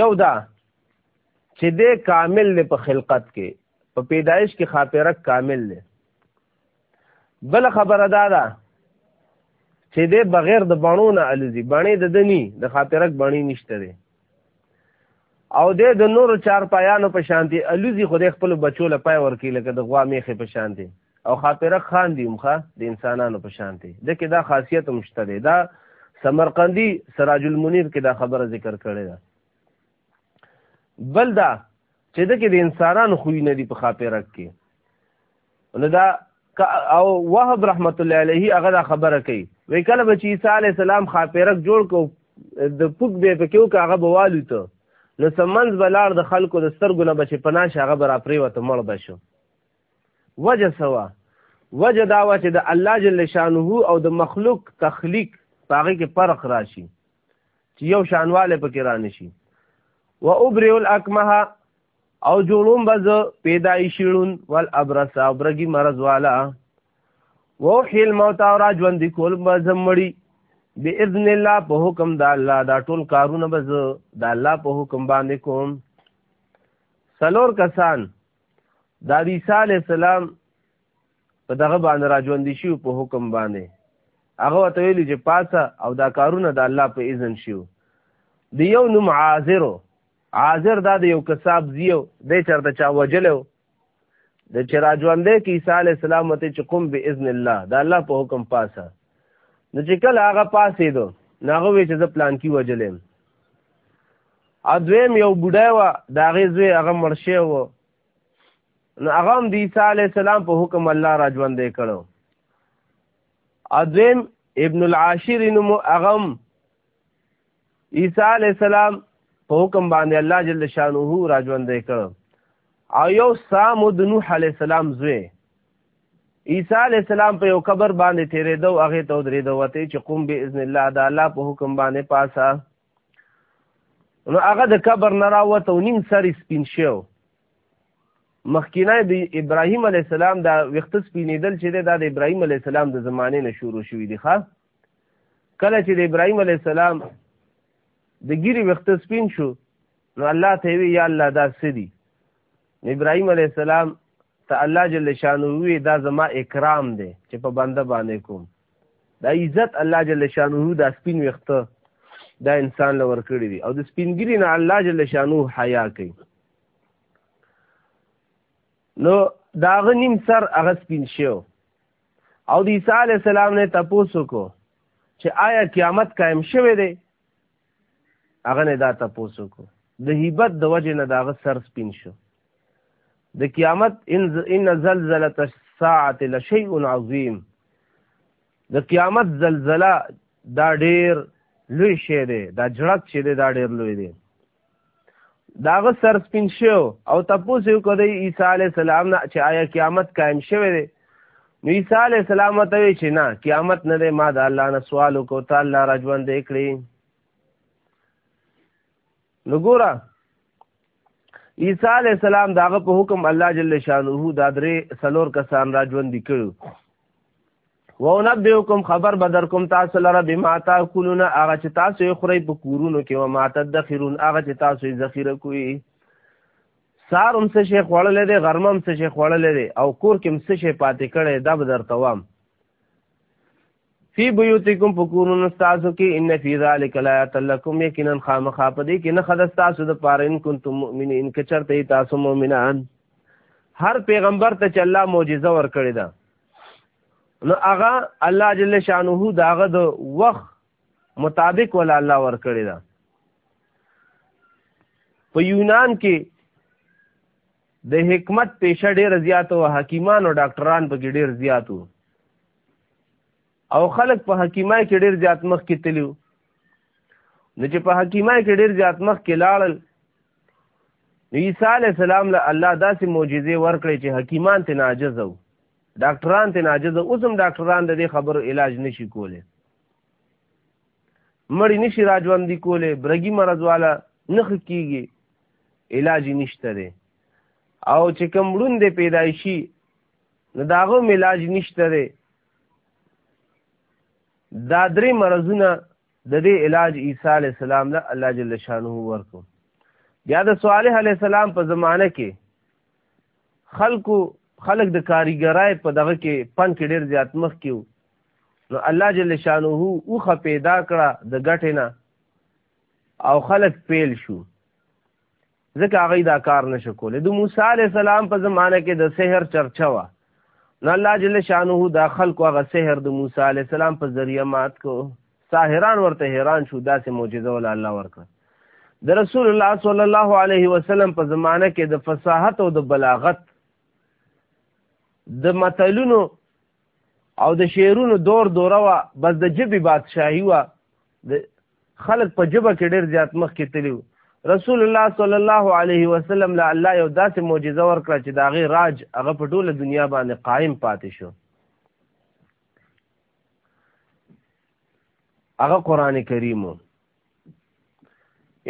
یو دا چې دې کامل دی په خلقت کې په پیدایش کې خاطرک کامل دی بل خبره دا ده چې دې بغیر د بڼو نه الزی بڼې د دنی د خاطرک بڼې نشته دی او دې د نور چار پایانو په شانتي الزی خو دې خپل بچو لپاره ورکی لکه د غوا میخه په شانتي او خاطره خان دی مخه د انسانانو په شان دی د کې دا خاصیت هم شته دی دا سمرقندی سراج المنیر کې دا خبره ذکر کړې ده بل دا چې د کې د انسانانو خوې نه دی په خاطره کې نو دا او وهب رحمت الله علیه هغه دا خبره کوي وی کله به چې عیسی علی السلام خاطرک جوړ کو د پوک به پکې او هغه بوالو ته نو سمنز بلار د خلکو د سترګو نه بچي پناش هغه برا پریوته مړ بشو وجه سوا وجه دا و چې د الله جل شانه او د مخلوق تخلیق پاغه کې فرق راشي چې یو شانواله پکې رانه شي و ابرئ الاکمه او جوړوم بز پیدایشیړون ول ابرس او برګي مرز والا و حیل موت او را ژوند کول بز مړی باذن الله په حکم د الله دا ټول کارونه بز د الله په حکم باندې کوم سلور کسان دا د عیسی علی السلام په دغه باندې راجوند شي په حکم باندې هغه ته ویلي چې پاسه او دا کارونه د الله په اذن شي د یو نوم عازر عازر دا د یو کساب زیو د چرته چا وجلو د چې راجوندې کې عیسی علی السلام ته چې قم باذن الله دا الله په حکم پاسه نو چې کله هغه پاسې دو ناغه وی چې ځ پلان کې وجلم ادویم یو بډای و دا غي زوی هغه مرشه و نو هغه هم د عیسی علی السلام په حکم الله را ژوندې کړو ادویم ابن العاشر نو هغه عیسی علی السلام په حکم باندې الله جل شانه را ژوندې کړو او یو سامود نوح علی السلام زوی عیسی علی السلام په یو قبر باندې تیرې دو هغه ته درې دوته چې قوم به اذن الله د الله په حکم باندې پاسه نو هغه د قبر نه راوته او نیم سر سپین شو مخکینه د ابراهیم علی السلام دا وخت سپینیدل چې دا د ابراهیم علی السلام د زمانه نه شروع شوې دي ښا کله چې د ابراهیم علی السلام د ګیری وخت سپین شو نو الله ته وی یا الله دا سدي ابراهیم علی السلام ته الله جل شانه وی دا زما اکرام دی چې په بنده باندې کوم دا عزت الله جل شانه دا سپین وخته دا انسان لور کړی دی او د سپینګری نه الله جل شانه حیا کوي نو داغه نیم سر هغه سپین شو او د عیسی علی السلام نه تاسو کو چې آیا قیامت قائم شوه دی هغه نه دا تاسو کو د هیبت د وجه نه داغه سر سپین شو د قیامت ان ان زلزله الساعه لشیء عظیم د قیامت زلزله دا ډیر لوی شی دی دا جړک چې دی دا ډیر لوی دی داغه سر سپین شو او تاسو یو کدی عیسی علی السلام نه چې آیا قیامت قائم شوه دی نو عیسی علی السلام ته وی چې نه قیامت نه دی ما د الله نه سوال وکړ ته الله راجوند کړی نو ګوره عیسی علی السلام داغه په حکم الله جل شانه دا درې سلور کسان راجوند کړو وانبئکم خبر بدر کوم تاسو لره بما تاکلون هغه چې تاسو یې خورئ په کورونو کې و ما تدخرون هغه چې تاسو یې ذخیره کوئ سار هم څه شي خوړلی دی غرمه هم څه شي خوړلی دی او کور کې هم څه شي پاتې کړی دا به درته وام فی بیوتکم په کورونو ستاسو کې ان فی ذلک لایات لکم یقینا خامخا په دې کې نه خد ستاسو د پاره ان کنتم مؤمنین که چرته تاسو مؤمنان هر پیغمبر ته چې الله معجزه ورکړې ده نو هغه الله جل شانه دا هغه د وخت مطابق ولا الله ور کړی دا په یونان کې د حکمت پیشه ډیر زیات او حکیمان او ډاکټران په کې ډیر زیات وو او خلک په حکیمای کې ډیر زیات مخ کې تلیو نو چې په حکیمای کې ډیر زیات مخ کې لاړل نو عیسی علی السلام له الله داسې معجزې ورکړې چې حکیمان ته ناجز وو ډاکټران ته ناجز اوس هم ډاکټران د دې خبرو علاج نشي کولی مړی نشي راجوندي کولی برګي مرض والا نخ کیږي علاج نشته دی او چې کوم ړوند پیدایشي نو داغه علاج نشته دی دا درې مرزونه د دې علاج عیسی علی السلام له الله جل شانه ورکو بیا د صالح علی السلام په زمانه کې خلکو خلک د کاریګرای په دغه کې پن کې ډیر زیات مخ کیو نو الله جل شانه اوخه پیدا کړه د ګټه نه او خلک پیل شو ځکه هغه دا کار نشو کولای د موسی علی السلام په زمانه کې د سحر چرچا و نو الله جل شانه دا خلق هغه سحر د موسی علی السلام په ذریعہ مات کو ساحران ورته حیران شو داسې معجزه ول الله ورکړه د رسول الله صلی الله علیه وسلم په زمانه کې د فصاحت او د بلاغت د متلونو او د شعرونو دور دوره وه بس د جبې بادشاهي وه د خلک په جبه کې ډېر زیات مخ کې تلي رسول الله صلی الله علیه وسلم له الله یو داسې معجزه ورکړه چې د هغې راج هغه په ټوله دنیا باندې قایم پاتې شو هغه قرآن کریمو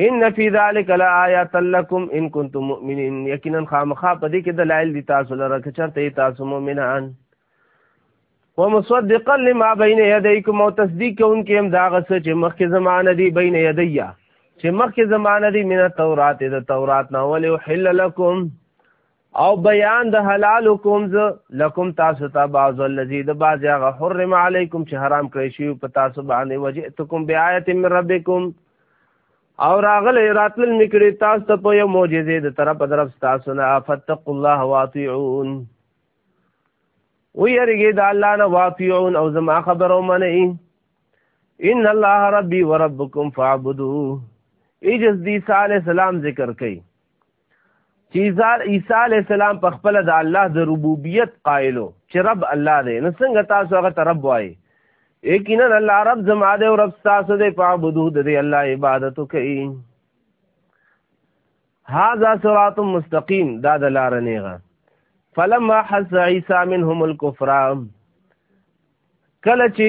ان فی ذلک لآیات لکم ان کنتم مؤمنین یقینا خامخا په دې کې دلایل دي تاسو لره چې چرته تاسو مؤمنان ومصدقا لما بین یدیکم او تصدیق کوونکې هم دا غسه چې مخکې زمانه دی بین یدیا چې مخکې زمانه دی من تورات د تورات نه ولې حل لکم او بیان د حلال کوم ز لکم تاسو ته بعض الذی د بعض هغه حرم علیکم چې حرام کړی شی په تاسو باندې وجئتکم بیاات من ربکم او راغلی راتل میکړی تاسو ته په یو معجزه د طرف طرف تاسو نه فتق الله واطیعون و یریږي د الله نه واطیعون او زما خبرو منئ ان الله ربي وربکم فاعبدوه ایجز دی صالح سلام ذکر کئ چې عیسی علی السلام په خپل د الله د ربوبیت قائلو چې رب الله دی نو څنګه تاسو هغه ته رب وایي یقینا الله رب زما دی او رب تاسو دی فعبدو د دی الله عبادت کوي هاذا صراط مستقیم دا د لار نیغه فلما حس عیسی منهم الكفر کله چې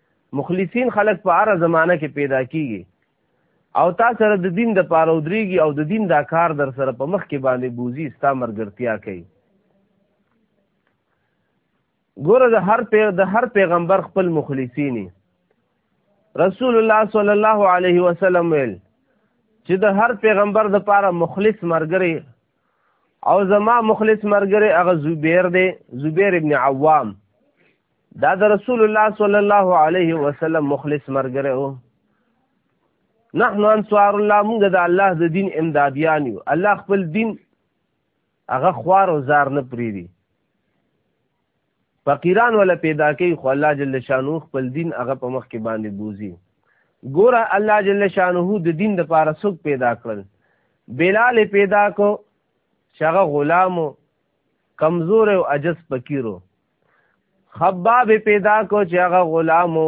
مخلصین خلق په هر زمانہ کې پیدا کیږي او تا سره د دین د پاره ودریږي او د دین دا کار در سره په مخ کې باندې بوزي ستا مرګرتیا کوي ګوره د هر پی د هر پیغمبر خپل مخلصینی رسول الله صلی الله علیه وسلم ویل چې د هر پیغمبر د پاره مخلص مرګري او زما مخلص مرګري هغه زبیر دی زبیر ابن عوام دا د رسول الله صلی الله علیه وسلم مخلص مرګره او نحن انصار الله موږ د الله د دین امدادیان یو الله خپل دین هغه خوار او زار نه پریدي فقیران ولا پیدا کوي خو الله جل شانو خپل دین هغه په مخ کې باندې بوزي ګوره الله جل شانو د دین د پاره څوک پیدا کړل بلال پیدا کو شغه غلامو کمزور او عجز فقیرو خباب پیدا کو چې هغه غلامو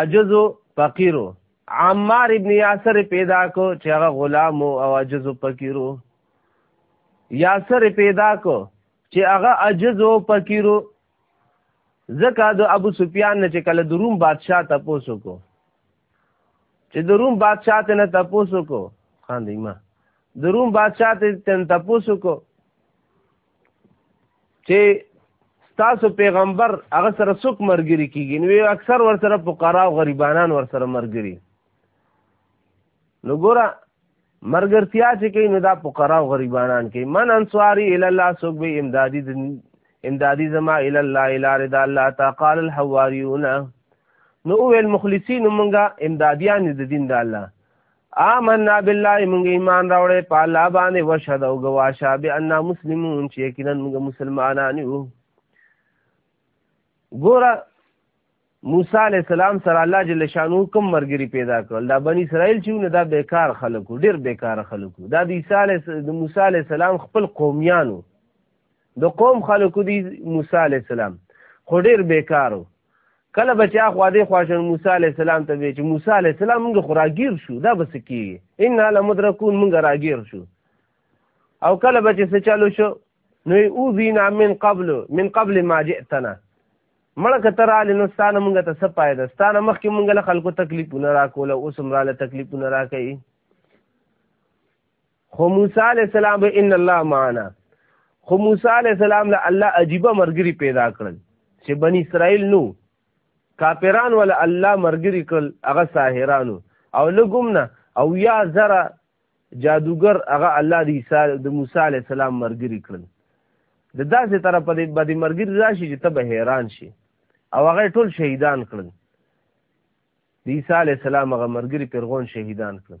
عجز فقیرو عمار ابن یاسر پیدا کو چې هغه غلامو او عجز فقیرو یاسر پیدا کو چې هغه عجز او فقیرو زکه د ابو سفیان نه چې کله د روم بادشاه تاسو کو چې د روم بادشاه ته نه تاسو کو خان دی ما د روم بادشاه ته تاسو کو چې تاسو پیغمبر هغه سره څوک مرګري کیږي نو اکثر ور سره فقرا او غریبانان ور سره مرګري نو ګوره مرګرتیا چې کوي نو دا فقرا او غریبانان کوي من انصاری الی الله څوک به امدادي امدادي زما الی الله الی رضا الله تا قال الحواریون نو ویل مخلصین مونږه امدادیان د دین د الله آمنا بالله موږ ایمان راوړې په الله باندې وشهد او گواشه به ان مسلمون چې یقینا موږ مسلمانان یو ګوره موسی علی السلام سره الله جل شانو کوم مرګري پیدا کړل دا بنی اسرائیل چې نه دا بیکار خلکو ډیر بیکار خلکو دا د عیسی علی د موسی علی السلام خپل قومیانو د قوم خلکو دی موسی علی السلام خو ډیر بیکارو کله به چې اخوا دې خوا شول موسی علیه السلام ته وی چې موسی علیه السلام موږ خو راګیر شو دا به څه کېږي انا لمدرکون موږ راګیر شو او کله به چې څه چلو شو نو اوذینا من قبل من قبل ما جئتنا مړه کتر علی نو ستانه مونږ ته څه پایده ستانه مخکې مونږ له خلکو تکلیفونه راکول اوس هم راله تکلیفونه راکړي خو موسی علی السلام به ان الله معنا خو موسی علی السلام له الله عجیبه مرګري پیدا کړل چې بنی اسرائیل نو کاپیران ول الله مرګري کړل هغه ساحرانو او لګوم نه او یا زره جادوګر هغه الله د عیسی د موسی علی السلام مرګري کړل د داسې طرف په دې باندې مرګري راشي چې ته به حیران شي او هغه ټول شهیدان کړل د عیسی علی السلام هغه مرګري پیرغون شهیدان کړل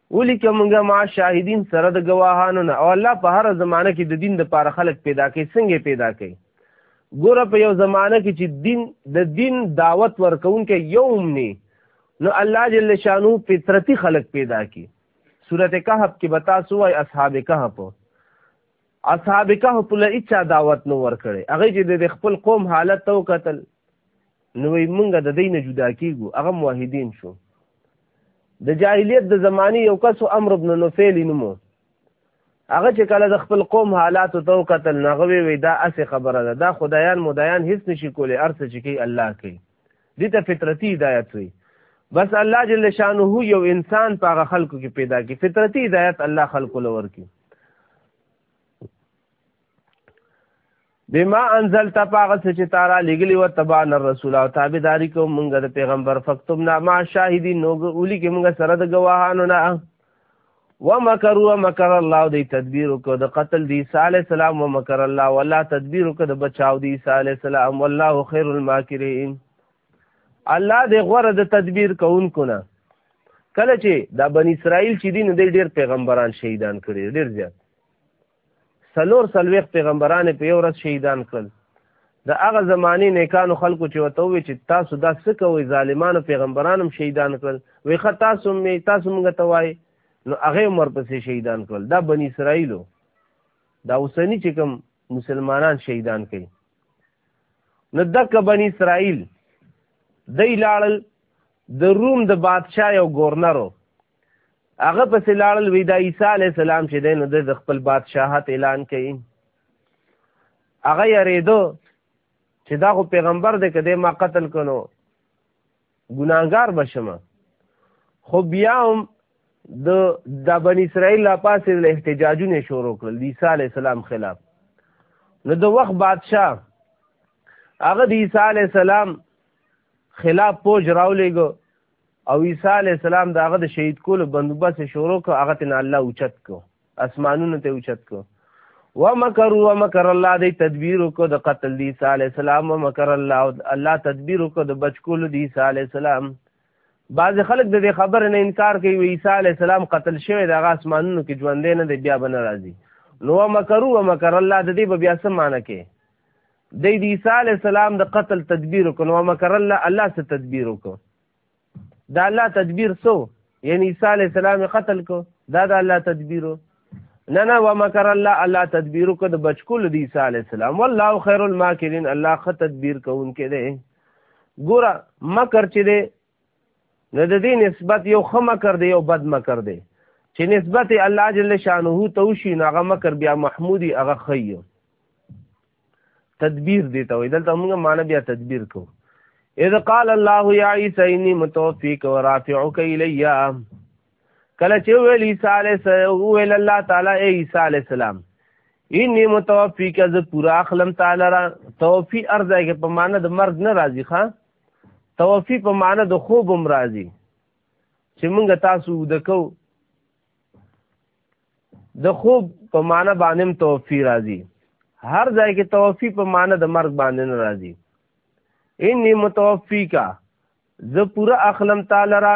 ولی که مونږه ما شاهدین سره د گواهانو نه او الله په هر زمانه کې د دین د پاره خلق پیدا کوي څنګه پیدا کوي ګوره په یو زمانه کې چې دین د دین دعوت ورکونکې یوم نه نو الله جل شانو فطرتي خلق پیدا کی سورته کهف کې بتا سوای اصحاب کهف اصحاب کهف له اچا دعوت نو ور کړي هغه چې د خپل قوم حالت تو قتل نو مونږه د دین جدا کیګو هغه موحدین شو د جاهلیت د زمانی یو کس امر ابن نفیل نومو هغه چې کله د خپل قوم حالات تو قتل نغوي وي دا اسه خبره ده دا خدایان مدایان هیڅ نشي کولی ارث چې کوي الله کوي دي ته فطرتي هدایت وي بس الله جل شانه یو انسان په هغه خلکو کې پیدا کی فطرتي هدایت الله خلکو لور کی بما انزلت پاغه څه چې تعالی لګلی و تبع الرسول او تابعداري کوم موږ د پیغمبر فکتم نه ما شاهدی نو اولی کې موږ سره د گواهانو نه ومکروا مکر الله دی تدبیر کو د قتل دی عیسی علی السلام ومکر الله والله تدبیر کو د بچاو دی عیسی علی السلام والله خیر الماکرین الله دی غره د تدبیر کوونکو نه کله چې د بنی اسرائیل چې دین د ډیر پیغمبران شهیدان کړي ډیر زیات سلور سلويخ پیغمبران په یو ورځ شهیدان کړل د هغه زماني نیکانو خلکو چې وته وي چې تاسو دا څه کوئ ظالمانو پیغمبرانم شهیدان کړل وی خه تاسو می تاسو موږ ته وای نو هغه عمر پسې شهیدان کړل دا بنی اسرائیلو دا اوسنی چې کوم مسلمانان شهیدان کړي نو دک بنی اسرائیل دی لاړل د روم د بادشاه یو گورنرو هغه پس لاړل وی دا عیسی علی السلام چې دین د خپل بادشاہت اعلان کړي هغه یریدو چې دا خو پیغمبر دی کده ما قتل کړو ګناګار بشم خو بیا هم د د بن اسرائیل لا پاسې له احتجاجونه شروع کړل د عیسی علی السلام خلاف نو د وخت بادشاه هغه د عیسی علی السلام خلاف پوج راولېګو او عیسی علی السلام دا هغه د شهید کولو بندوبست شروع کو هغه تن الله اوچت کو اسمانونو ته اوچت کو ومکر ومکر الله دی تدبیر کو د قتل دی عیسی علی السلام ومکر الله الله تدبیر کو د بچ کولو دی عیسی علی السلام بعض خلک د دې خبر نه انکار کوي وی عیسی علی السلام قتل شوی د اسمانونو کې ژوند نه دی بیا بنه راځي نو ومکر ومکر الله د دې بیا سم معنی کوي د عیسی علی السلام د قتل تدبیر وکړو او مکر الله الله څه تدبیر وکړو دا الله تدبیر سو یعنی عیسی علی السلام قتل کو دا د الله تدبیر نه نه و مکر الله الله تدبیر وکړو د بچکول د عیسی علی السلام والله خیر الماکرین الله خ تدبیر کوونکې دی ګوره مکر چې دی نو د دې نسبت یو ښه مکر دی یو بد مکر دی چې نسبت الله جل شانه ته وشي نو هغه مکر بیا محمودي هغه خیو تدبیر دی ته وي دلته موږ معنی بیا تدبیر کو اذ قال الله یا عیسی انی متوفیک و رافعک الی کله چې ویل عیسی علیه السلام ویل الله تعالی ای عیسی علیه السلام انی متوفیک از پورا اخلم تعالی را توفی ارزه کې په معنی د مرګ نه راضی ښا توفی په معنی د خوب هم راځي چې مونږ تاسو د کو د خوب په معنی باندې هم توفی راځي هر ځای کې توفی په معنی د مرګ باندې نه راځي انی متوفی کا زه پورا اخلم تعالی را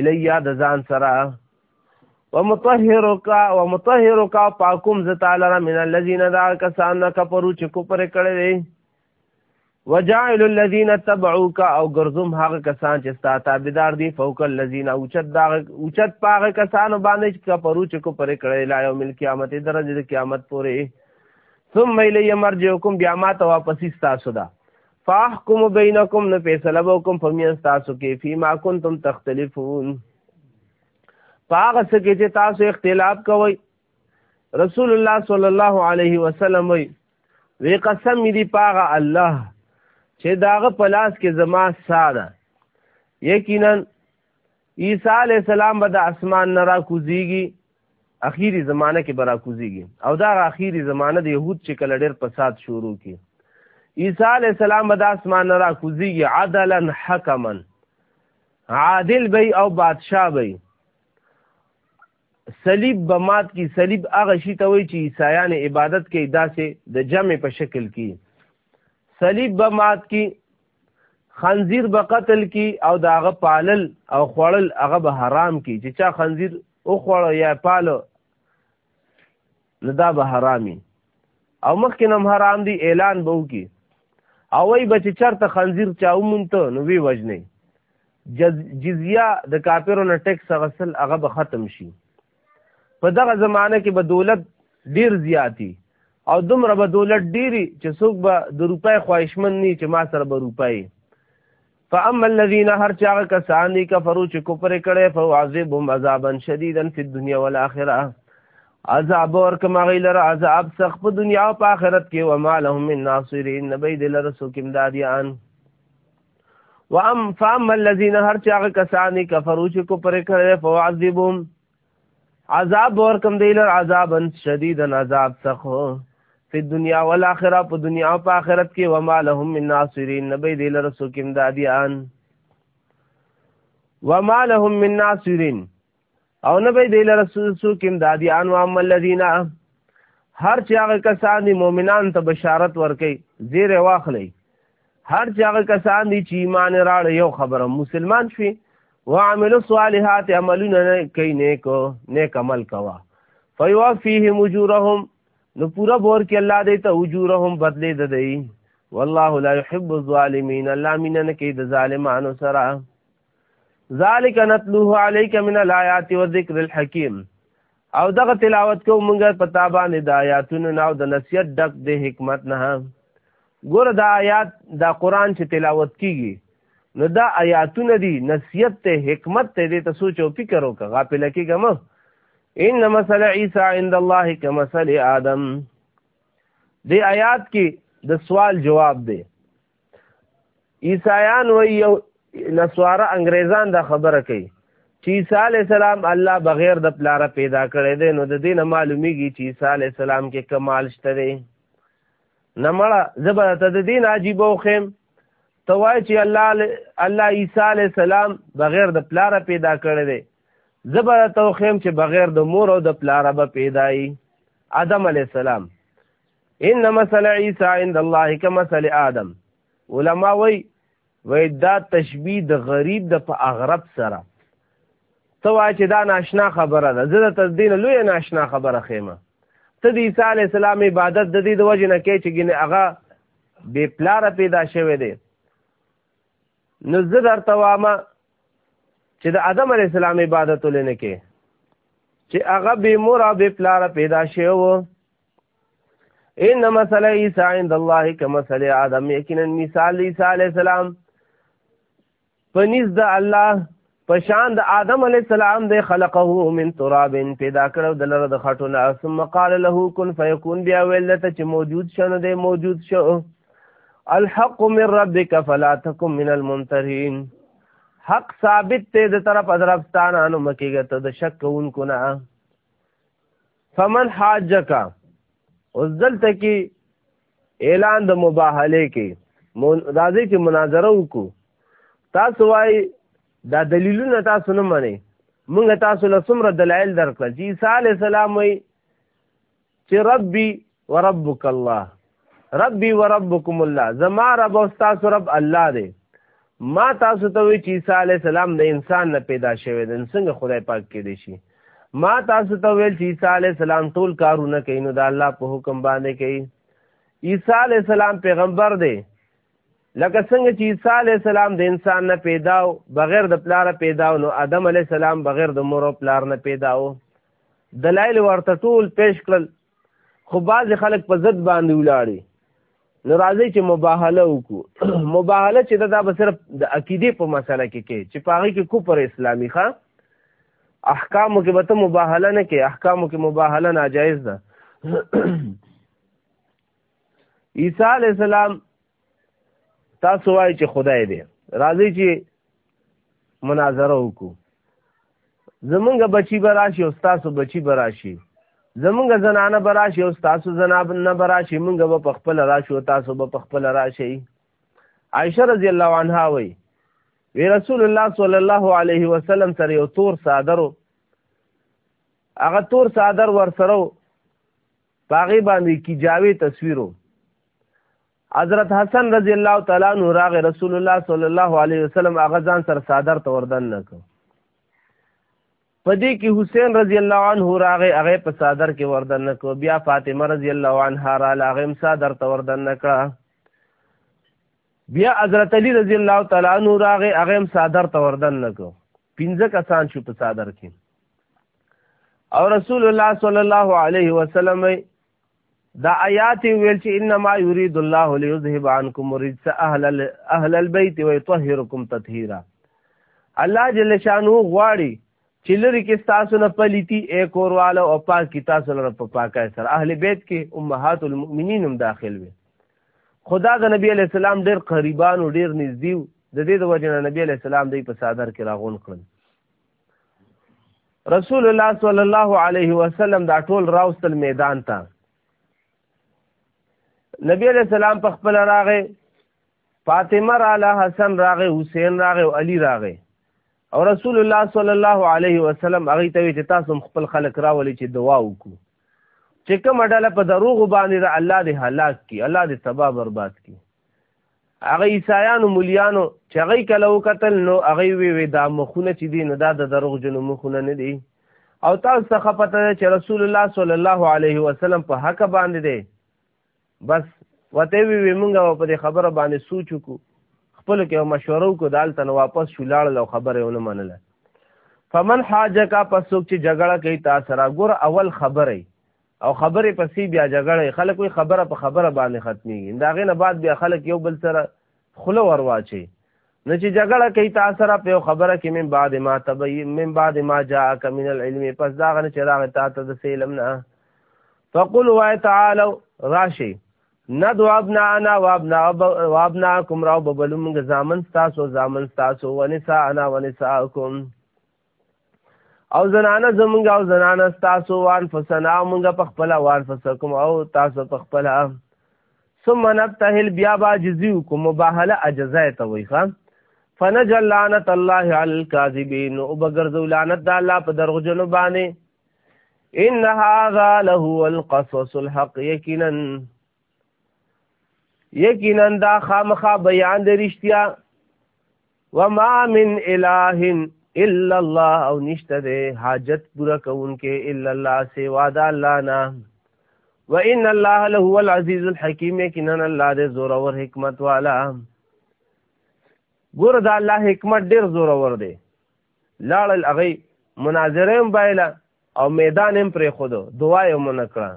الیا د ځان سره ومطهرک ومطهرک پاکم ز تعالی را من الذين دا کسان نه کفرو چې کوپر کړي دي وجاعل الذين تبعوك او غرزم هغه کسان چې ستا تابعدار دي فوق الذين اوچت دا اوچت پاغه کسان باندې چې کفرو چې کوپر کړي لا یوم القیامت درجه قیامت پورې ثم الی مرجعکم بیا ما ته واپس تاسو ده فاحکم بینکم نو فیصله وکم په میان تاسو کې فيما کنتم تختلفون پاغه سکه چې تاسو اختلاف کوئ رسول الله صلی الله علیه وسلم وی وی قسم دی پاغه الله چې داغه پلاس کې زما ساده یقینا عیسی علی السلام به د اسمان نه راکوزیږي اخیری زمانه کې به راکوزیږي او دا اخیری زمانه د یهود چې کله ډېر فساد شروع کی عیسی علی السلام به د اسمان نه راکوزیږي عدلا حکما عادل به او بادشاه به صلیب به مات کی صلیب هغه شی ته وای چې عیسایان عبادت کوي داسې د جمع په شکل کې صلیب به مات کی خنزیر به قتل کی او دا هغه پالل او خوړل هغه به حرام کی چې چا خنزیر او خوړو یا پالو نو دا به حرامي او مخکې نم حرام دی اعلان به وکي او وای بچ چرته خنزیر چا ومونته نو وی وجنه جزیه د کاپیرو نه ټیکس غسل هغه به ختم شي په دغه زمانه کې به دولت ډیر زیاتی او دومره به دولت ډیری چې څوک به د روپۍ خواهشمن نه چې ما سره به روپۍ فاما الذين هر چا کسان دي کفرو چې کفر کړي فعذبهم عذابا شديدا في الدنيا والاخره عذاب اور کما غیلر عذاب سخت په دنیا او په آخرت کې وما لهم من ناصرین نبی دلر سو کیم دادیان وام فام الذين هر چا کسان کفرو چې کو پر کړه فوعذبهم عذاب ور کم دی لر عذاب شدید عذاب سخو په دنیا او آخرت په دنیا او په آخرت کې وما لهم من ناصرین نبی دی لر سو کیم دادیان وما لهم من ناصرین او نه به دی لره سو کم دادیان و عمل لذینا هر چې هغه کسان دي مؤمنان ته بشارت ورکي زیر واخلي هر چې هغه کسان دي چې ایمان راړ یو خبره مسلمان شي وعملوا الصالحات عملونه کوي نیک نیک عمل کوا فیوفیهم اجورهم نو پورا بور کې الله دې ته اجورهم بدلې ده دی والله لا يحب الظالمين الله مين نه کې د ظالمانو سره ذالک نتلوه علیک من الآیات والذکر الحکیم او دغه تلاوت کو مونږه پتا باندې د آیاتونو ناو د نصیحت ډک د حکمت نه ګور دا آیات دا قران چې تلاوت کیږي نو دا آیاتونه دي نصیحت ته حکمت ته دې ته سوچ او فکر وکړه غافل کېږم ان مثل عیسی عند الله کمثل آدم دې آیات کې د سوال جواب دی عیسایان وی یو نسواره انګریزان دا خبره کوي چې عیسی علی السلام الله بغیر د پلاره پیدا کړی دی نو د دینه معلومیږي چې عیسی علی السلام کې کمال شته دی نمړه زبر ته د دین عجیب او خیم توای چې الله الله عیسی علی السلام بغیر د پلاره پیدا کړی دی زبر ته خیم چې بغیر د مور او د پلاره به پیدایي آدم علی السلام ان مثل عیسی عند الله کمثل آدم علما وای وای دا تشبیه د غریب د په اغرب سره ته وای چې دا ناشنا خبره ده زه د تدین لوی ناشنا خبره خېمه ته د عیسی علی السلام عبادت د دې د وجه نه کې چې ګنې هغه بے پلار پیدا شوه دی نو زه درته وامه چې د آدم علی السلام عبادت لنه کې چې هغه به مور او به پلار پیدا شوه ان مثل عیسی عند الله کمثل آدم یقینا مثال عیسی علی السلام پنځ د الله پشان د آدم علی السلام د خلقه من تراب پیدا کړو د لره د خټو نه ثم قال له كن فيكون بیا ویل ته چې موجود شنه دی موجود شو الحق من ربك فلا تكن من الممترين حق ثابت ته د طرف حضرت ستانه نو مکیګه ته د شک کوونکو نه فمن حاجک اوس دلته کې اعلان د مباهله کې راځي چې مناظره وکړو تاسو وای دا دلیلونه تاسو نه منئ مونږ تاسو له څومره دلایل درکړل چې عیسی علی السلام وای چې ربي وربک الله ربي وربکم الله زما رب او تاسو رب الله دی ما تاسو ته وی چې عیسی علی السلام د انسان نه پیدا شوی د څنګه خدای پاک کې دی شي ما تاسو ته ویل چې عیسی علی السلام ټول کارونه کوي نو د الله په حکم باندې کوي عیسی علی السلام پیغمبر دی لکه څنګه چې عیسی علی السلام د انسان نه پیدا او بغیر د پلار پیدا نو آدم علی السلام بغیر د مور او پلار نه پیدا او دلایل ورته ټول پیش کړل خو بعضې خلک په ضد باندې ولاړي نو راځي چې مباهله وکړو مباهله چې دا, دا به صرف د عقیدې په مسله کې کې چې په هغې کې کوپر اسلامي ښه احکامو کې به ته مباهله نه کې احکامو کې مباهله ناجایز ده عیسی علیه السلام تاسو وای چې خدای دی راځي چې مناظره وکړو زمونږ بچی براشي او تاسو بچی براشي زمونږ زنانه براشي او تاسو زناب نه براشي مونږ به په خپل راشي او تاسو به په خپل راشي عائشه رضی الله عنها وای وی رسول الله صلی الله علیه وسلم سره یو تور صادرو هغه تور صادر ور سره پاغي باندې کی جاوی تصویرو حضرت حسن رضی الله تعالی عنہ راغ رسول الله صلی الله علیه وسلم هغه ځان سره صادر ته وردن نک پدې کې حسین رضی الله عنه راغ هغه په صادر کې وردن نک بیا فاطمه رضی الله عنها را لاغم صادر ته وردن نک بیا حضرت علی رضی الله تعالی عنہ راغ هغه صادر ته وردن نک پنځه کسان شو په صادر کې او رسول الله صلی الله علیه وسلم دا آیات ویل چې انما یرید الله لیذهب عنکم الرجس اهل اهل البیت ويطهرکم تطهیرا الله جل شانو غواړي چې لري کې تاسو نه پلیتی اے کورواله او پاک کی تاسو لپاره په پاکه سره اهل بیت کې امهات المؤمنین هم داخل وي خدا د نبی علی السلام ډیر قریبان او ډیر نږدې د دې د وجه نه نبی علی السلام دوی په صادر کې راغون کړل رسول الله صلی الله علیه وسلم دا ټول راوستل میدان ته نبی علیہ السلام په خپل راغې فاطمه رااله حسن راغې حسین راغې او علی راغې او رسول الله صلی الله علیه وسلم هغه ته وی چې تاسو خپل خلق راولي چې دعا وکړو چې کوم ډله په دروغ باندې الله دې هلاک کړي الله دې تباہ برباد کړي هغه عیسایانو مليانو چې هغه کله وکتل نو هغه وی وی دا مخونه چې دي نو دا د دروغ جنو مخونه نه دي او تاسو څخه پته ده چې رسول الله صلی الله علیه وسلم په حق باندې دی بس وته وی وی مونږه په دې خبره باندې سوچ وکړو خپل کې مشوره وکړو دالته نو واپس شو لاړ لو خبره ونه منله فمن حاجه کا پسوک چې جګړه کوي تاسو را ګور اول خبره او خبرې پسې بیا جګړه خلک وي خبره په خبره باندې ختميږي دا غینه بعد بیا خلک یو بل سره خله ورواچي نه چې جګړه کوي تاسو سره په خبره کې من بعد ما تبي من بعد ما جاءك من العلم پس دا غنه چې راغ تا ته د سلم نه فقل و تعالى راشي ندو ابنا انا وابنا وابناكم راو ببلم زامن تاسو زامن تاسو ونساء انا ونساءكم او زنانه زمونږ او زنانه تاسو وان فسنا مونږ په خپل وان فسکم او تاسو په خپل ثم نبتهل بیا با جزیو کوم مباهله اجزا ته وای خان فنجل لعنت الله علی الكاذبین او بغرزو لعنت د الله په درغجنو باندې ان هذا له القصص الحق یقینا یقینا دا خامخا بیان د رښتیا وما من اله الا الله او نشته ده حاجت پورا کوونکې الا الله سوا د الله نه وان الله له هو العزيز الحكيم یقینا الله دې زور او حکمت والا ګور د الله حکمت ډیر زور ور دی لاړل هغه مناظره هم بایله او میدان هم پرې خود دعا یې مونږ کړه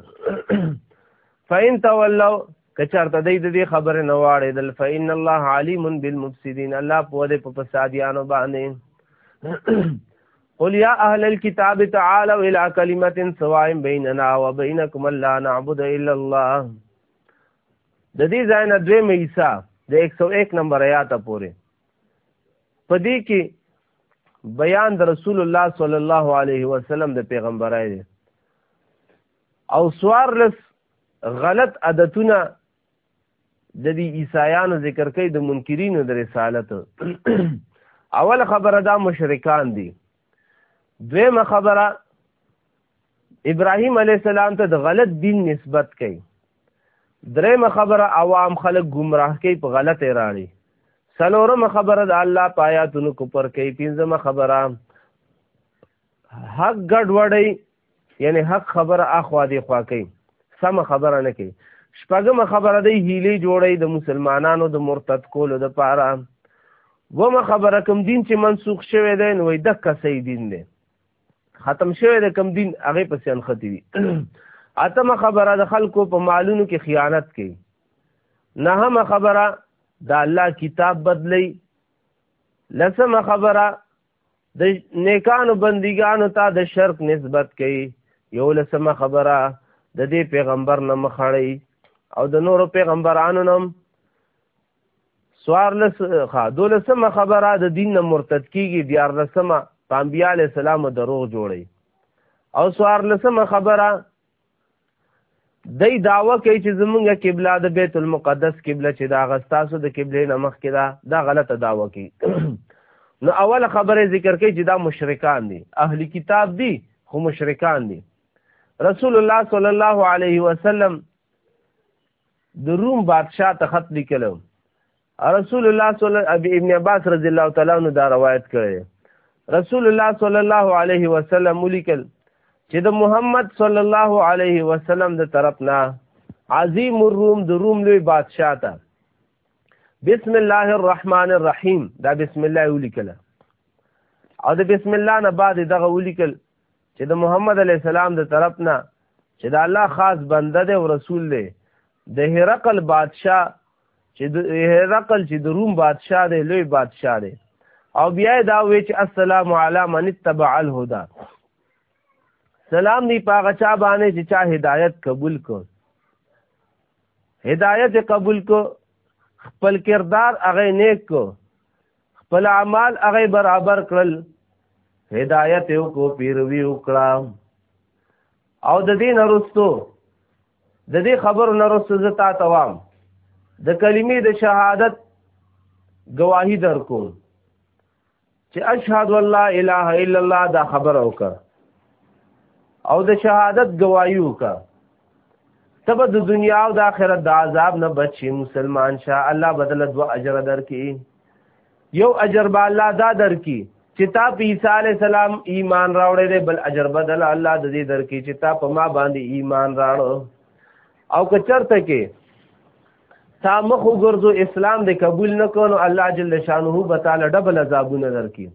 فین تولوا کچارته دې دې خبره نه واړې دل فین الله علیم بالمفسدین الله په دې په فسادیانو باندې قل یا اهل الكتاب تعالوا الى كلمه سواء بيننا وبينكم الا نعبد الا الله د دې ځای نه دوی مېسا د 101 نمبر آیات پورې په دې کې بیان د رسول الله صلی الله علیه وسلم د پیغمبرای دی او سوار لس غلط عادتونه د دې عیسایانو ذکر کوي د منکرینو د رسالت اول خبره دا مشرکان دي دویمه خبره ابراهیم علی السلام ته د غلط دین نسبت کوي درېمه خبره عوام خلک گمراه کوي په غلط راړي سلورمه خبره د الله پایاتونو کو پر کوي پنځمه خبره حق ګډ وړي یعنی حق خبره اخوا دی خوا کوي سم خبره نه کوي شپږمه خبره دی هیلې جوړي د مسلمانانو د مرتد کولو د پاره ومه خبره کوم دین چې منسوخ شوی دی نو دک صحیح دین دی ختم شوی د کم دین هغه پسې انختی دي اتمه خبره د خلکو په مالونو کې خیانت کوي نهمه خبره د الله کتاب بدلی لسمه خبره د نیکانو بندګانو ته د شرک نسبت کوي یو لسمه خبره د دې پیغمبر نه مخړی او د نورو پیغمبرانو نم سوار لس خا دولسمه خبره د دین نه مرتد کیږي دیار لسمه پامبیا علی السلام دروغ جوړي او سوار لسمه خبره دای داوا کوي چې زمونږه قبله د بیت المقدس قبله چې دا غستاسو د قبله نه مخ کې دا دا غلطه داوا کوي نو اول خبره ذکر کوي چې دا مشرکان دي اهلی کتاب دي خو مشرکان دي رسول الله صلی الله علیه وسلم د روم بادشاہ ته خط لیکلو رسول الله صلی الله علیه ابن عباس رضی الله تعالی عنہ دا روایت کړی رسول الله صلی الله علیه وسلم ولیکل چې د محمد صلی الله علیه وسلم د طرف نه عظیم الروم د روم لوی بادشاہ ته بسم الله الرحمن الرحیم دا بسم الله ولیکل او د بسم الله نه بعد دغه ولیکل چې د محمد علی السلام د طرف نه چې د الله خاص بنده دی او رسول دی د هرقل بادشاه چې د هرقل چې د روم بادشاه دی لوی بادشاه دی او بیا دا وی چې السلام علی من تبع الهدى سلام دی پاغه چا باندې چې چا هدایت قبول کو هدایت قبول کو خپل کردار هغه نیک کو خپل اعمال هغه برابر کړل هدایت یو کو پیروي وکړه او د دین ارستو د دې خبر نرستو زتا توام د کلمې د شهادت گواہی در کوم چې اشهد والله اله الا الله دا خبر وکړه او د شهادت گواہی وکړه تب د دنیا او د آخرت د عذاب نه بچي مسلمان شه الله بدل دو اجر درکې یو اجر به الله دا درکې چې تا په عیسی علی السلام ایمان راوړې ده بل اجر بدل الله د دې درکې چې تا په ما باندې ایمان راړو او که چرته کې تا مخ وګرځو اسلام دې قبول نکونو الله جل شانه به تعالی ډبل عذابونه درکې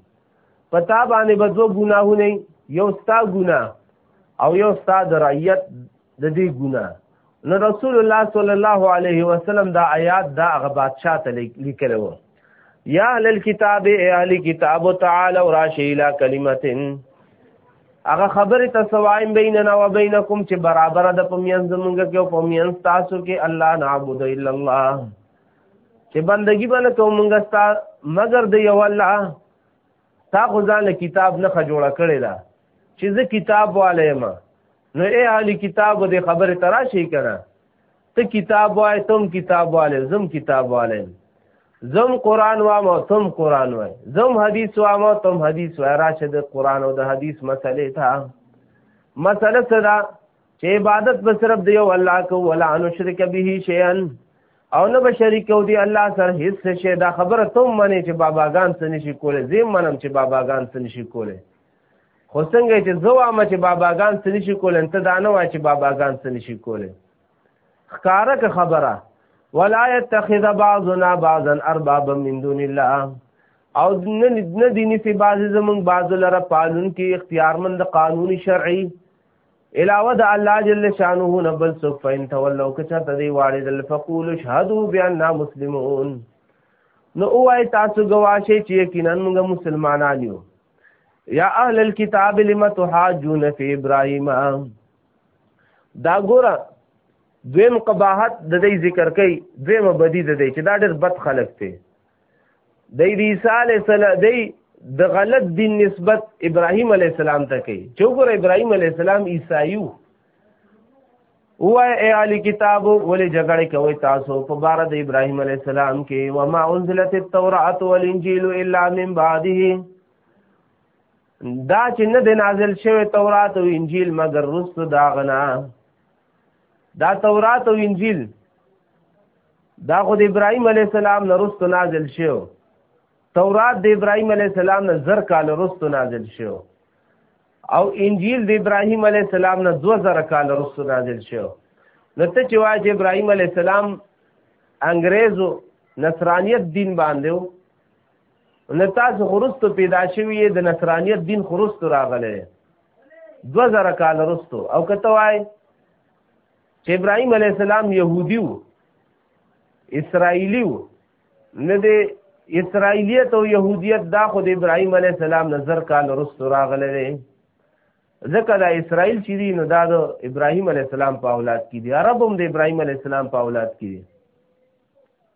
پتا باندې به دوه ګناهونه یو ستا ګناه او یو ستا د رعیت د دې ګناه نو رسول الله صلی الله علیه وسلم دا آیات دا هغه بادشاہ ته لیکل و یا اهل الكتاب اهل کتاب تعالی راشی الی کلمتن هغه خبره ته سوایم بیننا و بینکم چې برابر د پمیان زمونږ کې او پمیان تاسو کې الله نعبد الا الله چې بندگی باندې کوم مونږه ستا مگر د یو الله تا خو ځان له کتاب نه جوړه کړې ده چې زه کتاب والے ما نو اے اهلی کتاب دې خبره ترا شي کنه ته کتاب وای تم کتاب والے زم کتاب والے زم قران وام او تم قران وای زم حدیث وام او تم حدیث وای راشه د قران او د حدیث مسلې ته مسله صدا چې عبادت به صرف دی او الله کو ولا نشرک به شیئا او نه به شریک او دی الله سره هیڅ شی دا خبره ته منې چې باباګان څه نشي کولی زه منم چې باباګان څه نشي کولی خو څنګه چې زه وام چې باباګان څه نشي کولی ته دا نه وای چې باباګان څه نشي کولی ښکاره که خبره ولا يتخذ بعضنا بعضا اربابا من دون الله او نه دیني سي بعضې زمونږ بعضو لره پالون کې اختیارمند قانوني شرعي علاوه د الله جل شانه نبل سو فین تولو کچا تدی وارد الفقول شهدوا باننا مسلمون نو اوای تاسو گواشه چې یقینا موږ مسلمانان یو یا اهل الكتاب لم تحاجون فی ابراهیم دا ګوره دویم قباحت د دې ذکر کوي دویم بدی د دې چې دا ډېر بد خلک دي دی د عیسی علی السلام دی د غلط دین نسبت ابراهیم علی السلام ته کوي چې وګوره ابراهیم علی السلام عیسایو وای اهل کتاب ولې جګړه کوي تاسو په بار د ابراهیم علی السلام کې و ما انزلت التوراۃ والانجیل الا من بعده دا چې نه د نازل شوی تورات او انجیل مگر رسو دا غنا دا تورات او انجیل دا خو د ابراهیم علی السلام نه رستو نازل شو تورات د ابراهیم علی السلام نه زر کال رستو نازل شو او انجیل د ابراهیم علی السلام نه 2000 کال رستو نازل شو نو ته چې وایې ابراهیم علی السلام انګريزو نصرانیت دین باندې نو تاسو خرستو پیدا شوی د نصرانیت دین خرستو راغلی دو زره کال رستو او کته وای چې ابراهیم علی السلام يهودي وو اسرایلی وو نه دی اسرایلیت او يهودیت دا خو د ابراهیم علی السلام نظر کال رستو راغلی دی ځکه دا اسرائیل چې دی نو دا د ابراهیم علی السلام په اولاد کې دی عرب هم د ابراهیم علی السلام په اولاد کې دی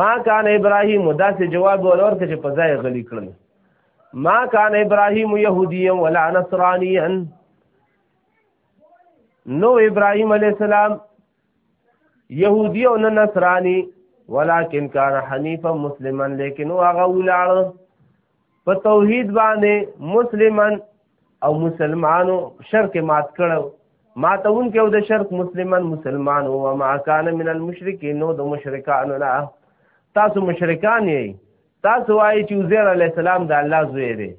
ما کان ابراهیم دا سه جواب ورور کې په ځای غلی کړل ما کان ابراهیم يهودي ولا نصراني نو ابراهیم علی السلام يهودي او نه نصراني ولكن كان حنيفا مسلما لیکن هغه ولاړ په توحید باندې مسلمان او مسلمانو شرک مات کړو ماتون کې او د شرک مسلمان مسلمان او ما کان من المشرکین نو د مشرکان نه تاسو مشرکان یې تاسو وایي چې عزیر علی السلام د الله زوی دی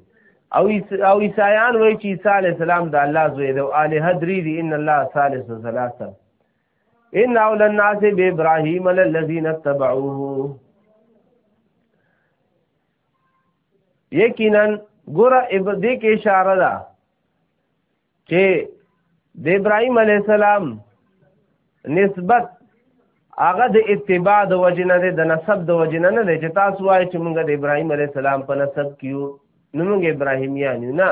او او عیسایان وایي چې عیسی علی السلام د الله زوی دی او الہ درې دی ان الله ثالث ثلاثه ان اول الناس بابراهیم الذين اتبعوه یقینا ګوره دې کې اشاره ده چې د ابراهيم عليه السلام نسبت هغه د اتباع د وجنه ده د نسب د وجنه نه ده چې تاسو وایي چې موږ د ابراهيم عليه السلام په نسب کیو نو موږ ابراهيميان یو نه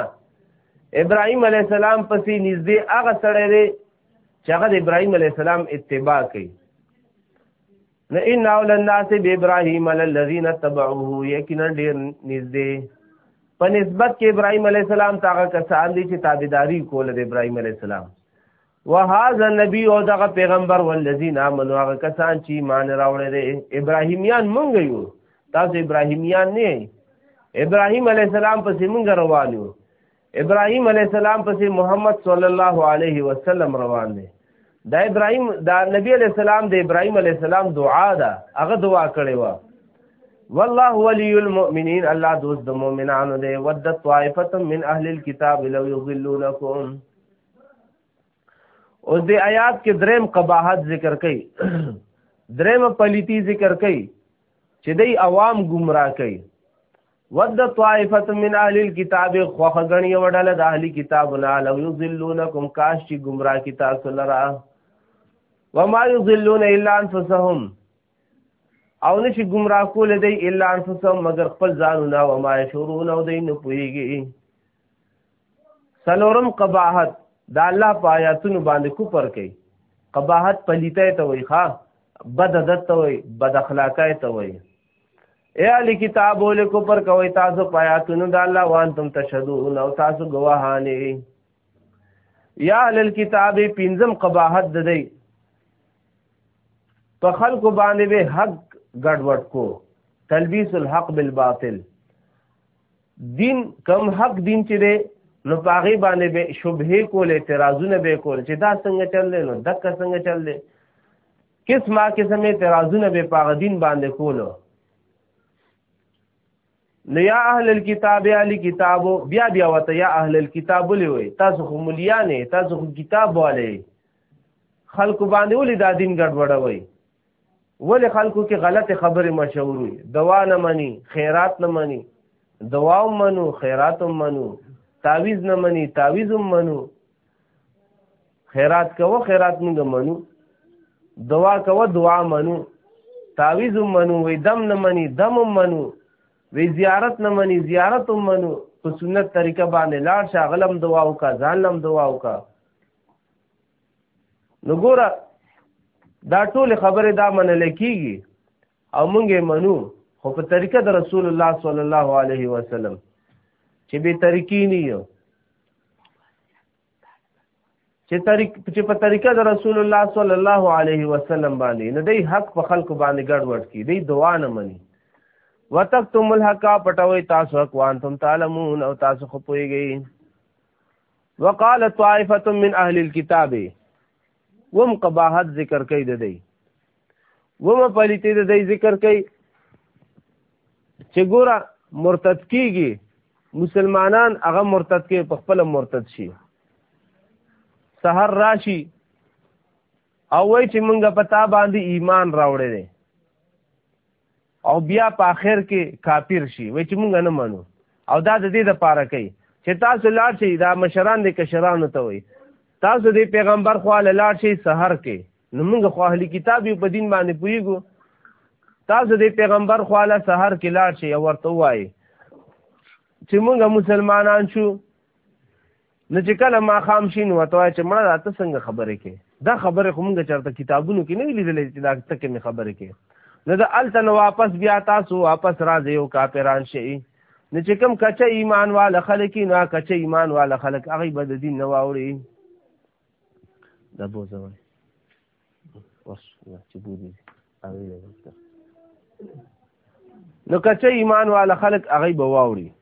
ابراهيم عليه السلام پسې نږدې هغه سره دی چې هغه د ابراهيم عليه السلام اتباع کوي نه ان اول الناس بابراهيم الذين تبعوه یقینا ډیر نږدې په نسبت کې ابراهيم عليه السلام تاغه کسان دي چې تابعداري کوله د ابراهيم عليه السلام وهذا النبي او دغه پیغمبر والذین آمنوا هغه کسان چې ایمان راوړل دي ابراهیمیان مونږ یو تاسو ابراهیمیان نه ابراهیم علی السلام پسې مونږ روان یو ابراهيم عليه السلام پسې محمد صلی الله عليه وسلم روان دي دا ابراهيم دا نبی عليه السلام د ابراهيم عليه السلام دعا ده هغه دعا کړې و والله ولي المؤمنين الله دوست د مؤمنانو دی ود طائفه من اهل الكتاب لو يضلونكم اوس دې آیات کې دریم قباحت ذکر کړي دریم پلیتی ذکر کړي چې دې عوام گمراه کړي ود طائفه من اهل الكتاب خوخغنی وډل د اهل کتاب نه لو یذلونکم کاش چې گمراه کی تاسو لرا وما یذلون الا انفسهم او نشي گمراه کول دی الا انفسهم مگر خپل ځانونه او ما شرون او دین پویږي سلورم قباحت دا الله په آیاتونو باندې کوپر کوي قباحت پلیته ته وای ښا بد عادت ته وای بد اخلاقای ته وای اے علی کتاب ول کو پر کوي تاسو پیاتونو د الله وان تم تشهدون او تاسو گواهانی یا اهل کتاب پنځم قباحت د دی په خلکو باندې به حق ګډوډ کو تلبیس الحق بالباطل دین کم حق دین چې دی نو پاغي باندې به شبهه کول اعتراضونه به کول چې دا څنګه چل دی نو دک څنګه چل دی قسمه قسم اعتراضونه به پاغه دین باندې کولو نو یا اهل الكتاب یا اهل کتاب بیا بیا وته یا اهل الكتاب ولوي تاسو خو مليانه تاسو خو کتاب والے خلق باندې ولې دا دین ګډوډوي ولې خلکو کې غلط خبرې مشهور وي دوا نه مني خیرات نه مني دوا منو خیرات منو تعویز نه مني تعویز منو خیرات کوه خیرات مونږ منو دعا کوه دعا منو تعویز منو وې دم نه مني دم منو وې زیارت نه مني زیارت منو په سنت طریقه باندې لاړ شاغلم دعا وکا ځانلم دعا وکا نو ګوره دا ټول خبره دا منل کیږي او مونږه منو خو په طریقه د رسول الله صلی الله علیه وسلم چې به طریقې نه یو چې طریق چې په طریقه د رسول الله صلی الله علیه وسلم باندې نه دی حق په خلکو باندې ګډ وډ کی دی دعا نه مني وتکتم الحق پټوي تاسو حق وانتم تعلمون او تاسو خو پويږئ وقال طائفه من اهل الكتاب وم قباحت ذکر کوي د دی وم پلیتی د دی ذکر کوي چې ګوره مرتد کیږي مسلمانان هغه مرتد کې په خپل مرتد شي سحر راشي او وای چې مونږ په تا باندې ایمان راوړې دي او بیا په اخر کې کافر شي وای چې مونږ نه منو او دا د دې د پاره کوي چې تاسو لاړ شئ دا مشران د کشرانو ته وای تاسو د پیغمبر خو له لاړ شئ سحر کې نو مونږ خو اهلي کتاب یو په دین باندې پویګو تاسو د پیغمبر خو له سحر کې لاړ شئ او ورته وای چې مونږ مسلمانان شو نو چې کله ما خام شي نو ته چې مړه دا ته څنګه خبرې کې دا خبرې خو موږ چرته کتابونو کې نه وی لیدلې چې دا تکې مې خبرې کې نو دا الته نو واپس بیا تاسو واپس راځي او کاپیران شي نو چې کوم کچه ایمان والا خلک نو کچه ایمان والا خلک هغه به د دین نه واوري دا بوزوي نو کچه ایمان والا خلق هغه به واوري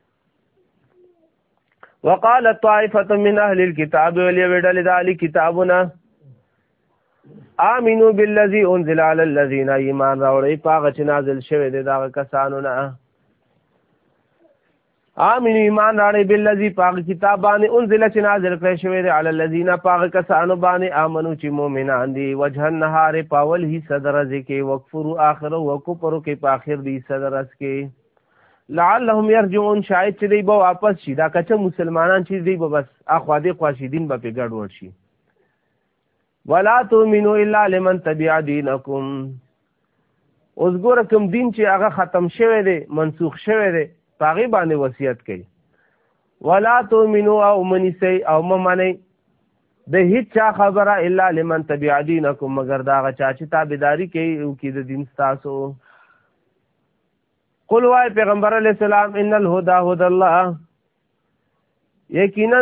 وقال طائفه من اهل الكتاب وليدل ذلك كتابنا امنو بالذي انزل على الذين ایمان راوړی پاغه چې نازل شوی دی دا کسانو نه امین ایمان راړې بالذي پاک کتاب باندې انزل چې نازل کړی شوی دی علی الذین پاک کسانو باندې امنو چې مؤمنان دي وجه النهار پاول هی صدر ذکه وکفر اخر وکفر کې په اخر دی صدر اس کې لعلهم يرجعون شاید چې دی به واپس شي دا کچه مسلمانان چې دی به بس اخوا دی خواشي دین به په ګډ ور شي ولا تؤمنو الا لمن تبع دينكم اوس ګور کوم دین چې هغه ختم شوه دی منسوخ شوه دی پاغي باندې وصیت کوي ولا تؤمنو او منی سي او ممنه د هیڅ چا خبره الا لمن تبع دینکم مگر دا غا چا چې تابعداري کوي او کې د دین تاسو قل وای پیغمبر علی السلام ان الهدى هدى الله یقینا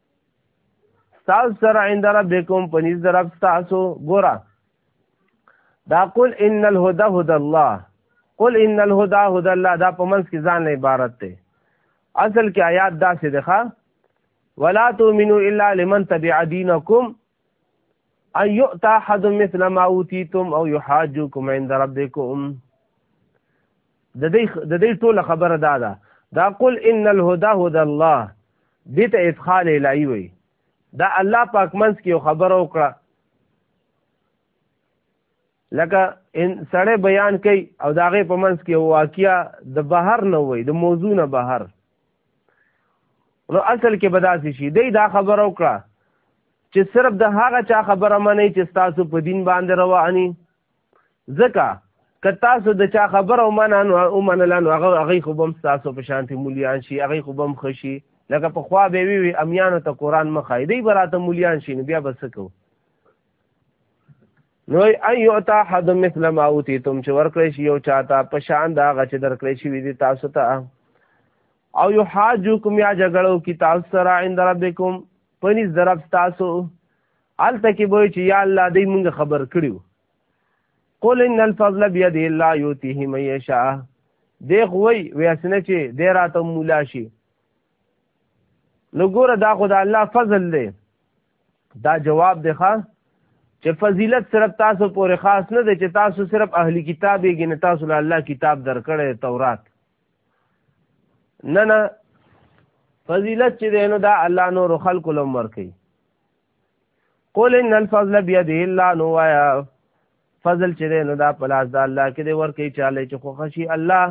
تاسو سره عند ربکم پنځ درب تاسو ګورا دا قل ان الهدى هدى الله قل ان الهدى هدى الله دا په منځ کې ځان نه عبارت دی اصل کې آیات دا څه ده ولا تؤمنو الا لمن تبع دينكم ان یؤتا حد مثل ما اوتیتم او یحاجوکم عند ربکم د دې د دې ټوله خبره دا ده دا قل ان الهدى هدى الله دې ته ادخال الهي وي دا الله پاک منس کې خبره وکړه لکه ان سړی بیان کوي او د هغې په منځ کې یو واقعیا د بهر نه وي د موضوع نه بهر نو اصل کې به داسې شي دی دا خبره وکړه چې صرف د هغه چا خبره منئ چې ستاسو په دین باندې رواني ځکه که تاسو د چا خبره ومنله نو هغه هغوی خو به هم ستاسو په شانتې مولیان شي هغوی خو به هم ښه شي لکه پخوا به وی وي امیانو ته قرآن مه ښایي دی به راته مولیان شي نو بیا به څه کوو نو ان یعطا حد مثل ما اوتیتم چې ورکړی شي یو چاته په شان دا غچ درکړی شي وی دي تاسو ته او یو حاجوکم یا جګړو کی تاسو سره عند ربکم پنځ درب تاسو ال تکي به چې یا الله دې موږ خبر کړیو قل ان الفضل بيد الله يؤتيه من يشاء دی خوې ویاسنه چې دی راته مولا شي نو ګوره دا خو د الله فضل دی دا جواب دی ښا چې فضیلت صرف تاسو پورې خاص نه دی چې تاسو صرف اهلی کتاب یې ګنه تاسو له الله کتاب درکړی تورات نه نه فضیلت چې دی نو دا الله نور خلکو لم ورکي قول ان الفضل بيد الله نو وایا فضل چې دی نو دا په لاس د الله کې دی ورکي چاله چې خو خشي الله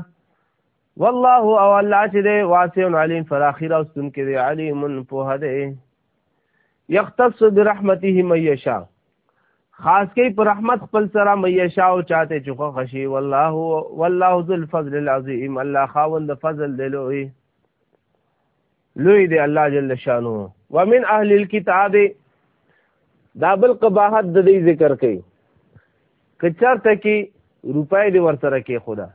والله او الله چې دی واسع علیم فراخیر او سن کې دی علیم په هده یختص برحمته من یشاء خاص کوي پر رحمت خپل سره مېشا او چاته چوخه خشي والله والله ذو الفضل العظیم الله خاوند فضل دی لوی لوی دی الله جل شانو ومن اهل الكتاب دا بل قباحت د دې ذکر کوي کچارته کې روپای دی ورسره کې خدا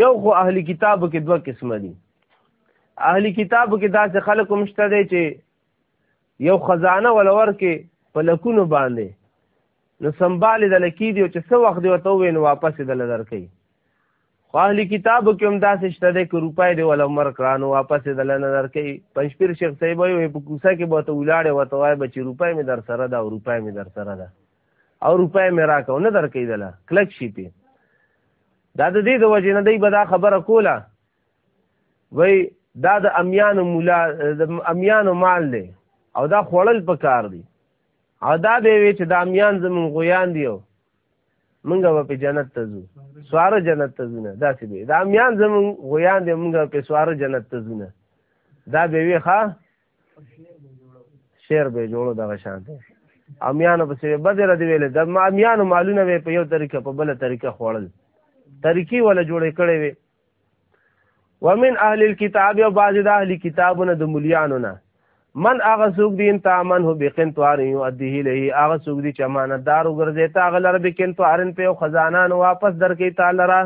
یو خو اهلی کتابو کې دوه قسمه دي اهلی کتابو کې داسې خلک هم شته دی چې یو خزانه ولور کې په لکونو باندې نو سنبال د لکی دی چې څو وخت دی ورته وین واپس د لدر کوي خو اهلی کتابو کې هم داسې شته دی که روپای دی ولا عمر کرانو واپس د لنظر کوي پنځپیر شیخ صاحب وي په کوسه کې به ته ولاړې وته وای بچی روپای می در سره دا روپای می در سره ده او روپۍ مې راکړه او نه در کېدله کلک شي پې دا د دې د وجې نه دی به دا خبره کوله وای دا د امیانو مولا د امیانو مال دی او دا خوړل په کار دی او دا به وی چې دا امیان زمون غویان دی منګه به په جنت ته ځو سوار جنت ته ځو نه دا څه دی دا امیان زمون غویان دی منګه په سوار جنت ته ځو نه دا به وی ښا شعر به جوړو دغه شان دی امیانو په سیوی بدر دی ویل د امیانو مالونه به په یو طریقه په بل طریقه خوړل طریقې ولا جوړې کړې وي ومن اهل الكتاب او بعض د اهل کتابونو د مليانو نه من هغه څوک دی انت امن هو بقنطار يؤديه له هغه څوک دی چې امانتدار وګرځي تا غلر بقنطارن په خزانان واپس درکې تعالی را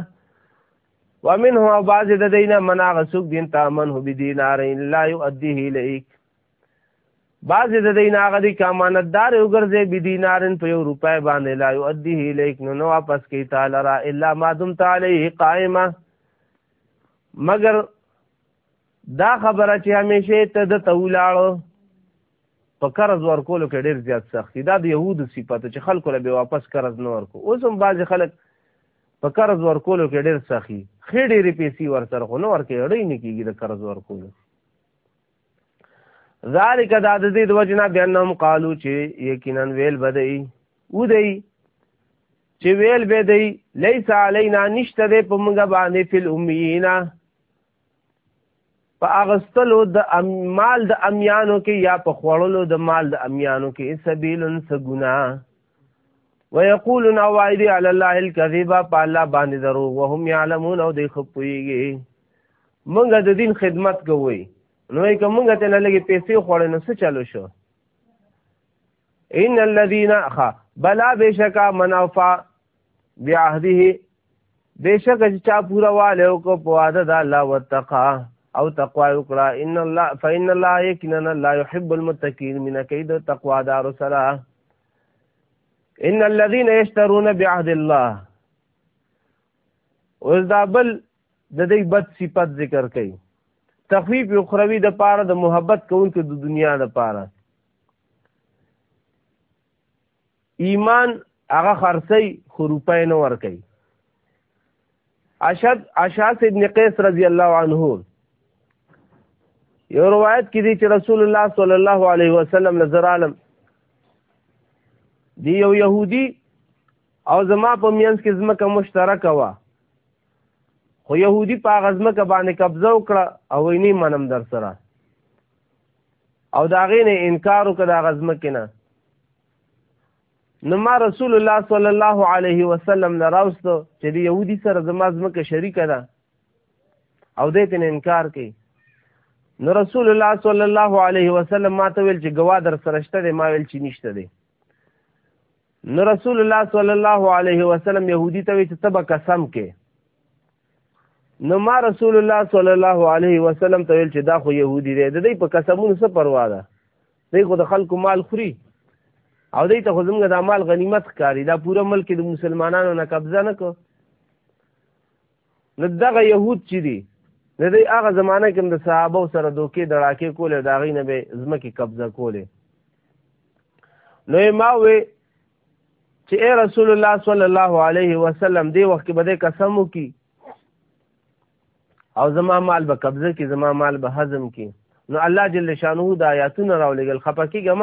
ومنه او بعض د دینه منا غسوک دین تامنه بدینار لا یؤدیه الیک بعض د دینه هغه دی کمانتدار یو ګرځي بدینارن په یو روپای باندې لا یؤدیه الیک نو نو واپس کی تعالی را الا ما دمت علیه قائمه مگر دا خبره چې همیشه ته د تولاړو په قرض ورکولو کې ډیر زیات سختی دا د یهودو صفته چې خلکو له به واپس قرض نه ورکو اوس هم بعض خلک په قرض ورکولو کې ډېر سخی خې ډېرې پیسې ورسره خو نه ورکې اړې نه کېږي د قرض ورکولو ذالک دا د دې د وجنا بیانهم قالو چې یقینا ویل بدای و دی چې ویل بدای لیس علینا نشته دې په موږ باندې فل امینا په اغستلو د ام مال د امیانو کې یا په خوړلو د مال د امیانو کې سبیل سګنا ويقولون اوعد على الله الكذب فالله باندې درو وهم يعلمون او دی خپويږي مونږه د دین خدمت کوي نو یې کومه ته نه لګي پیسې خوړې نو څه چلو شو ان الذين خ بلا بشکا منافع بیا عهده بشک چې چا پورا والو کو په وعده د الله وتقا او تقوا وکړه ان الله فإن الله یقینا لا يحب المتقين من کید تقوا دار سرا ان الذين يشترون بعهد الله اوس دا بل د دې بد صفت ذکر کړي تخفیف اخروی د پاره د محبت کوونکو د دنیا د پاره ایمان هغه خرڅي خو روپۍ نه ور کوي اشد اشاس ابن قیس رضی الله عنه یو روایت کې دی چې رسول الله صلی الله علیه وسلم نظر عالم دی یو يهودي او زما په مینس کې زمکه مشترک وا خو يهودي په غزمکه باندې قبضه وکړه او ویني منم در سره او دا غي نه انکار وکړه دا غزم کنه نو ما رسول الله صلی الله علیه وسلم نه راوستو چې دی يهودي سره زما زمکه شریکه ده او دې تن انکار کوي نو رسول الله صلی الله علیه وسلم ما ته ویل چې گواه در سرشته دی ما ویل چې نشته دی نو رسول الله صلی الله علیه وسلم يهودي ته وی چې تب قسم کې نو ما رسول الله صلی الله علیه وسلم ته ویل چې دا خو يهودي دی د دې په قسمونو څه پروا ده دوی خو د خلکو مال خوري او دوی ته خو زموږ دا مال غنیمت ښکاري دا پوره ملک د مسلمانانو نه قبضه نه کو نو دغه يهود چې دي د دې هغه زمانه کې د صحابه سره دوکې دړاکې کولې دا غي نه به زمکه قبضه کولې نو ما وې چې اے رسول الله صلی الله علیه وسلم دې وخت کې بده قسم وکي او زما مال به قبضه کې زما مال به هضم کې نو الله جل شانه د آیاتونو راولېګل خپکیږم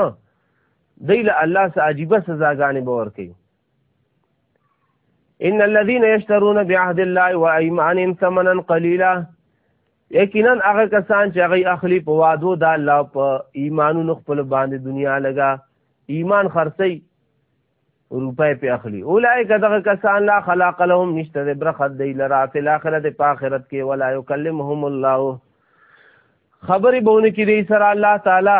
دی له الله سره عجیب سزاګانې باور کوي ان الذين يشترون بعهد الله وايمانهم ثمنا قليلا یقینا هغه کسان چې هغه اخلي په وادو د الله په ایمانونو خپل باندې دنیا لگا ایمان خرڅي روپای په اخلي اولایک دغه کسان لا خلاق لهم نشته د برخت دی لرا فی الاخرت په اخرت کې ولا یکلمهم الله خبرې بونه کې دی سره الله تعالی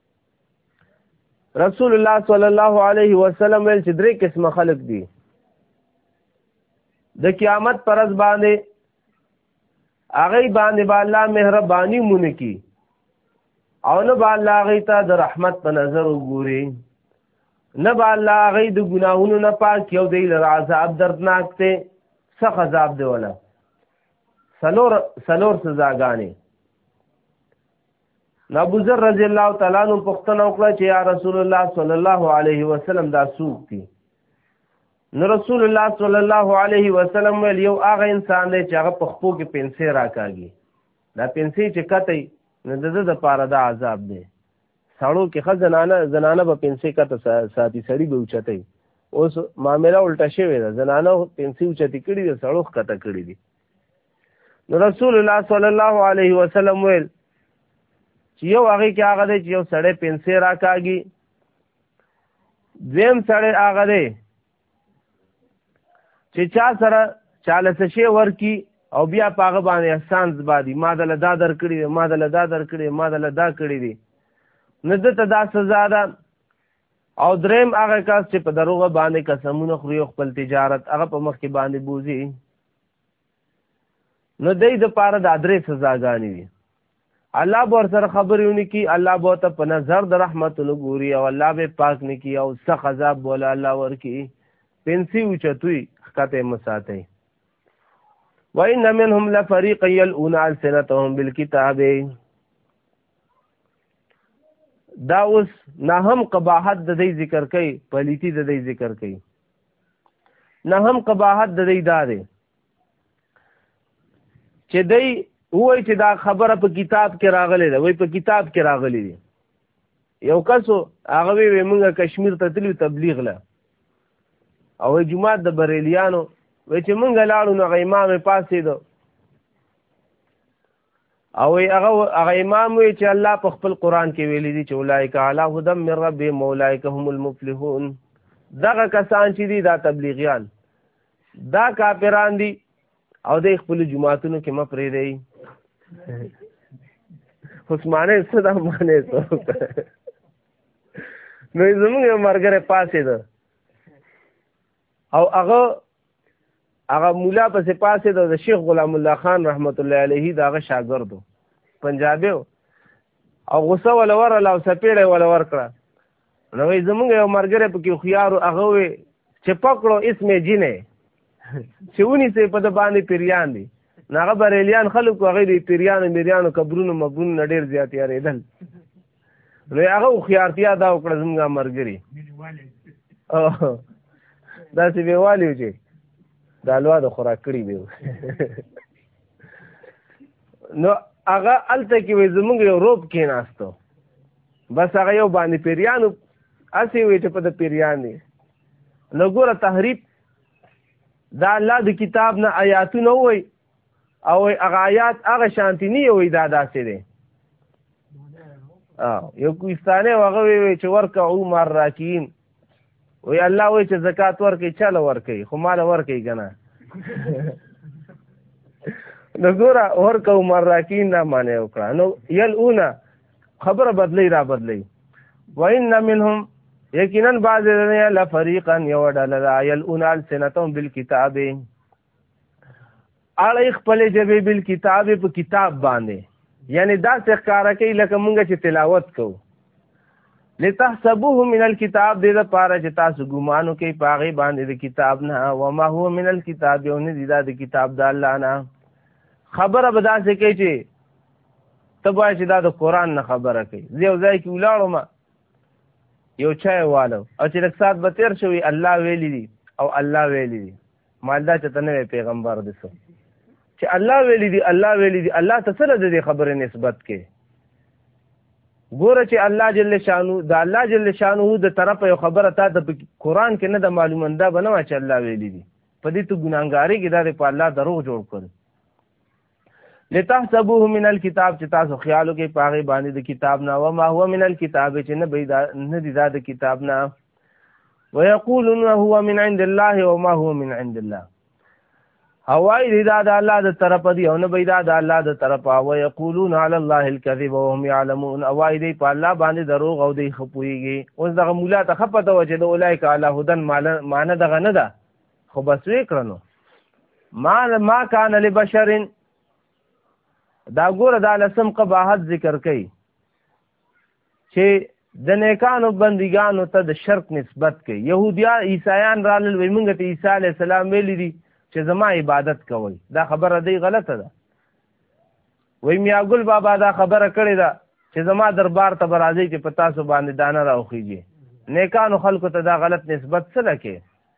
رسول الله صلی الله علیه وسلم ویل چې درې قسمه خلق دي د قیامت پرز باندې هغه باندې با الله مهرباني مونږ کی او نه با الله هغه ته د رحمت په نظر وګوري نه با الله هغه د ګناهونو نه پاک یو دی لر عذاب دردناک ته سخت عذاب دی ولا سلور سلور سزاګانی ابو ذر رضی الله تعالی عنہ پوښتنه وکړه چې یا رسول الله صلی الله علیه وسلم دا سوق دي نو رسول الله صلی الله علیه وسلم ویل یو هغه انسان دی چې هغه په خپو کې پنسي راکاږي دا پنسي چې کته نو د د پاره دا عذاب دی سړو کې خځ زنانه زنانه به پنسي کته ساتي سړی به اوچتای اوس معاملې الټه شوی ده زنانه پنسي اوچتی کړي ده سړو کته کړي دي نو رسول الله صلی الله علیه وسلم ویل چې یو هغه کې هغه دی چې یو سړی پنسې راکاږي دویم سړی هغه دی چې چا سره چاله څه شی ورکی او بیا په هغه باندې احسان زبادي ما دله دا در کړی دی ما دله دا در کړی ما دله دا کړی دی نه ده ته دا سزا ده او دریم هغه کس چې په دروغه باندې قسمونه خوري خپل تجارت هغه په مخ کې باندې بوزي نو دای د پاره د درې سزاګانې دي الله به سره خبرې ونی کی الله به ته په نظر د رحمت لګوري او الله به پاک نه کی او سخت عذاب بوله الله ورکی پنسی اوچتوي خکته مساته وان منهم لفريق يلؤون السنتهم بالكتاب دا اوس نه هم قباحت د دې ذکر کوي پلیتی د دې ذکر کوي نه هم قباحت د دی دا دی چې دی وای چې دا خبره په کتاب کې راغلی ده وای په کتاب کې راغلی دی یو کس هغه وی موږ کشمیر ته تلو تبلیغ له او جمعه د بریلیانو وای چې موږ لاړو نو امام پاسې دو او هغه هغه امام وی چې الله په خپل قران کې ویلي دي چې اولایک علی هدم من رب مولایک هم المفلحون دغه کسان چې دي دا تبلیغیان دا کافران دي او د خپل جماعتونو کې مپرې دی عثمانه صدا مانه تو نو زمونږ مرګره پاسې ده او هغه هغه مولا په سپاسه د شیخ غلام الله خان رحمت الله علیه داغه شاګردو پنجابیو او غوسه ولا ور لا سپیړې ولا ور کړه نو زمونږ یو مرګره په کې خيار هغه وي چې پکړو اسمه جینې چې ونی سه په د باندې پیریان دي ناغه بریلیان خلکو هغه دي پیریانو میریانو قبرونو مبرونو ډیر زیات یاریدل نو هغه خيارتیا دا وکړه زمګه مرګري دا چې به والی چې دا لوا د خوراک کړی به نو هغه الته کې وې زمونږ یو روب کې ناستو بس هغه یو باندې پیریانو اسی وې چې په د پیریان دی نو ګوره تحریف دا الله د کتاب نه آیاتونه وای او هغه آیات هغه شانتی نه وي دا داسې دی او یو کوستانه هغه وی چې ورکه عمر راکین وی الله وی چې زکات ورکې چاله ورکې خو مال ورکې کنه نو ګوره ورکه عمر راکین نه معنی وکړه نو یلونه خبره بدلی را بدلی وان منهم یقینا بعض لفریقا یو ډله یلون السنتهم بالکتاب اړه خپل جبه بل کتاب په کتاب باندې یعنی دا څه ښکارا کوي لکه مونږ چې تلاوت کوو لتحسبوه من الكتاب دې د پاره چې تاسو ګمانو کوي پاغه باندې د کتاب نه و ما هو من الكتاب یو نه دي دا د کتاب د الله نه خبره به دا څه کوي چې تبا چې دا د قران نه خبره کوي زه یو ځای کې ولاړم یو چای والو او چې رخصت به تیر شوی الله ویلی دي او الله ویلی دي مال دا چې ته نوې پیغمبر دي سو چې الله ویلي دي الله ویلي دي الله ته سره دې خبره نسبت کې ګوره چې الله جل شانو د الله جل شانو د طرف یو خبره تا د قران کې نه د معلومه ده بنو چې الله ویلي دي په دې ته ګناګاری کې دا په الله دروغ جوړ کړ لتحسبوه من الكتاب چې تاسو خیالو کې پاغه باندې د کتاب نه و ما هو من الكتاب چې نه بيدا نه دي دا د کتاب نه ويقولون هو من عند الله وما هو من عند الله هواي دي دا د الله د طرف دی او نه بيدا د الله د طرف او يقولون على الله الكذب وهم يعلمون هواي دي په الله باندې دروغ او دي خپويږي اوس دغه مولا ته خپته وجه د اولایک علی هدن معنی دغه نه ده خو بس وی کړنو ما ما کان لبشر دا ګوره دا لسم قباحت ذکر کړي چې د نیکانو بندګانو ته د شرک نسبت کوي يهوديان عیسایان رالل وي مونږ ته عیسی علی السلام ویل دي چې زما عبادت کوي دا خبره دی غلطه ده وای میا ګل بابا دا خبره کړې ده چې زما دربار ته برازي چې پتا سو باندې دانه راوخیږي نیکانو خلکو ته دا غلط نسبت څه لکه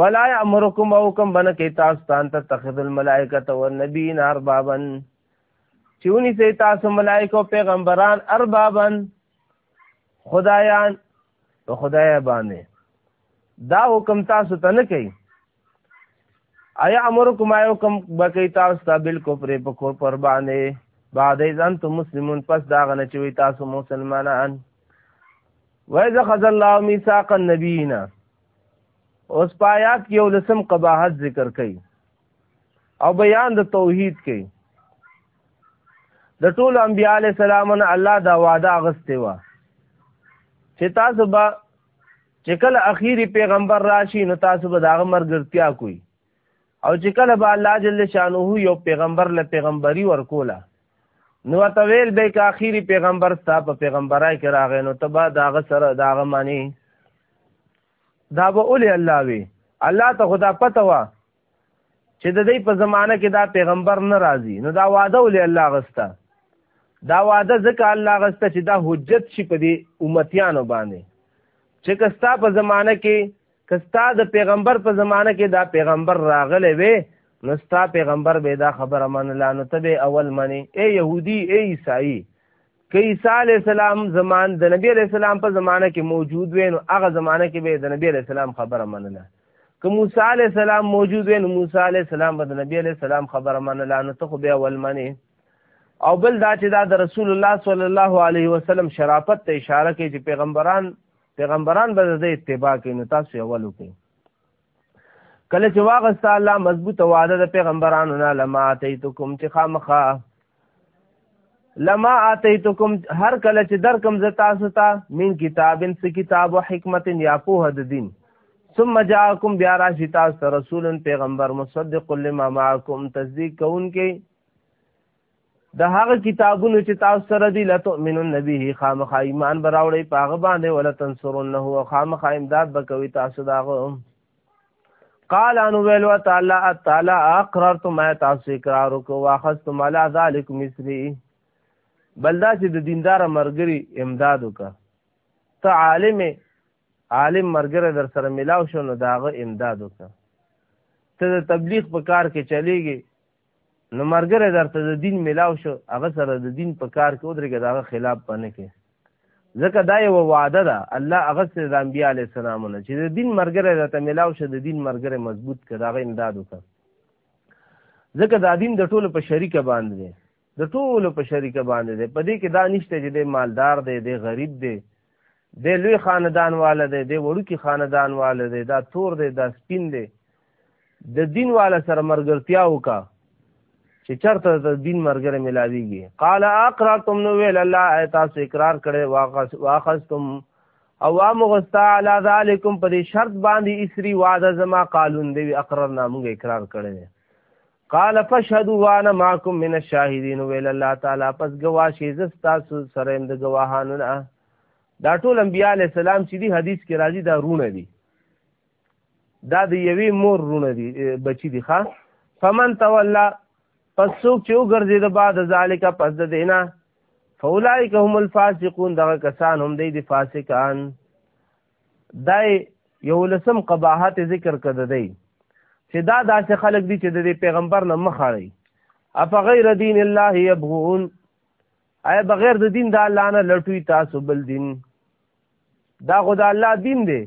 ولا یامرکم او کوم بنه کې تاسو تان ته تخذ الملائکه او النبین اربابن چونی سي تاسو ملائکه او پیغمبران اربابن خدایان او خدای باندې دا حکم تاسو ته نه کوي ایا امرکم ایو کوم بکی تاسو ته بالکل پر په کور پر باندې بعد ایزان تو مسلمون پس دا غنه چوي تاسو مسلمانان وایذ خذ الله میثاق النبینا اوس پایات کې یو لسم قباحت ذکر کړي او بیان د توحید کوي د ټول انبیاء علی السلامونه الله دا وعده غسته وا چې تاسو به چې کله اخیری پیغمبر راشي نو تاسو به داغه مرګرتیا کوي او چې کله به الله جل شانه یو پیغمبر له پیغمبري ورکوله نو ته ویل به که اخیری پیغمبر ستا په پیغمبرای کې راغی نو تبا داغه سره داغه معنی دا به اولی الله وی الله ته خدا پته وا چې د دې په زمانه کې دا پیغمبر نه راځي نو دا وعده اولی الله غسته دا وعده ځکه الله غسته چې دا حجت شي په دې امتیانو باندې چې کستا په زمانه کې که ستا د پیغمبر په زمانه کې دا پیغمبر راغلی وي نو ستا پیغمبر به دا خبره منله نو ته به اول منې ای یهودي ای عیسائی که عیسی علی السلام زمان د نبی علی السلام په زمانه کې موجود وي نو هغه زمانه کې به د نبی علی السلام خبره منله که موسی علی السلام موجود وي نو موسی علی السلام به د نبی علی السلام خبره منله نو ته خو به اول منې او بل دا چې دا د رسول الله صلی الله علیه وسلم شرافت ته اشاره کوي چې پیغمبران پیغمبران به د اتباع کوي نو تاسو یې اول وکړئ کله چې واغسته الله مضبوط وعده د پیغمبرانو نه لما اتیتکم چې خامخا لما اتیتکم هر کله چې درکم ز تاسو ته من کتابن س کتاب او حکمت یا په د دین ثم جاءکم بیا راشی تاسو رسول پیغمبر مصدق لما معکم تصدیق کوونکې د هغه کتابونو چې تاسو سره دي لتؤمنون به خامخ ایمان براوړی پاغه باندې ولا تنصرونه او خامخ امداد بکوي تاسو داغه قال ان ویلو تعالی تعالی اقررتم تاسو اقرار کو واخذتم على ذلك مصري بلدا چې د دیندار مرګري امداد وکا ته عالم عالم مرګره در سره ملاو شو نو داغه امداد وکا ته د تبلیغ په کار کې چلیږي نو مرګره درته د دین ملاو شو هغه سره د دین په کار کې ودرېږه دغه خلاف پنه کې ځکه دا یو وعده ده الله هغه سره د انبیاء علی السلامونه چې د دین مرګره درته ملاو شو د دین مرګره مضبوط کړه دغه امداد وکړه ځکه دا دین د ټولو په شریکه باندې دی د ټولو په شریکه باندې دی په دې کې دا نشته چې د مالدار دی د غریب دی د لوی خاندان والا دی د وړوکی خاندان والا دی دا تور دی دا سپین دی د دین والا سره مرګرتیا وکا چې چرته د دین مرګره ملاویږي قال اقررتم نو ویل الله تاسو اقرار کړي واخستم او امغستا علی ذالکم په دې شرط باندې اسری وعده زما قالون دی اقرار نامو اقرار کړي قال فشهدوا وانا معكم من الشاهدين ویل الله تعالی پس گواهی زستا سره د گواهانو نه دا ټول انبیاء علی السلام چې دی حدیث کې راځي دا رونه دي دا د یوې مور رونه دي بچی دي ښا فمن تولا پس څوک چې وګرځي د بعد ذالک پس د دینا فاولائک هم الفاسقون دا کسان هم دی دي فاسقان دای یو لسم قباحت ذکر کړه دی چې دا داسې خلک دي چې د پیغمبر نه مخ اړي اف غیر دین الله یبغون اي بغیر د دین د الله نه لټوي تاسو بل دین دا خو د الله دین دی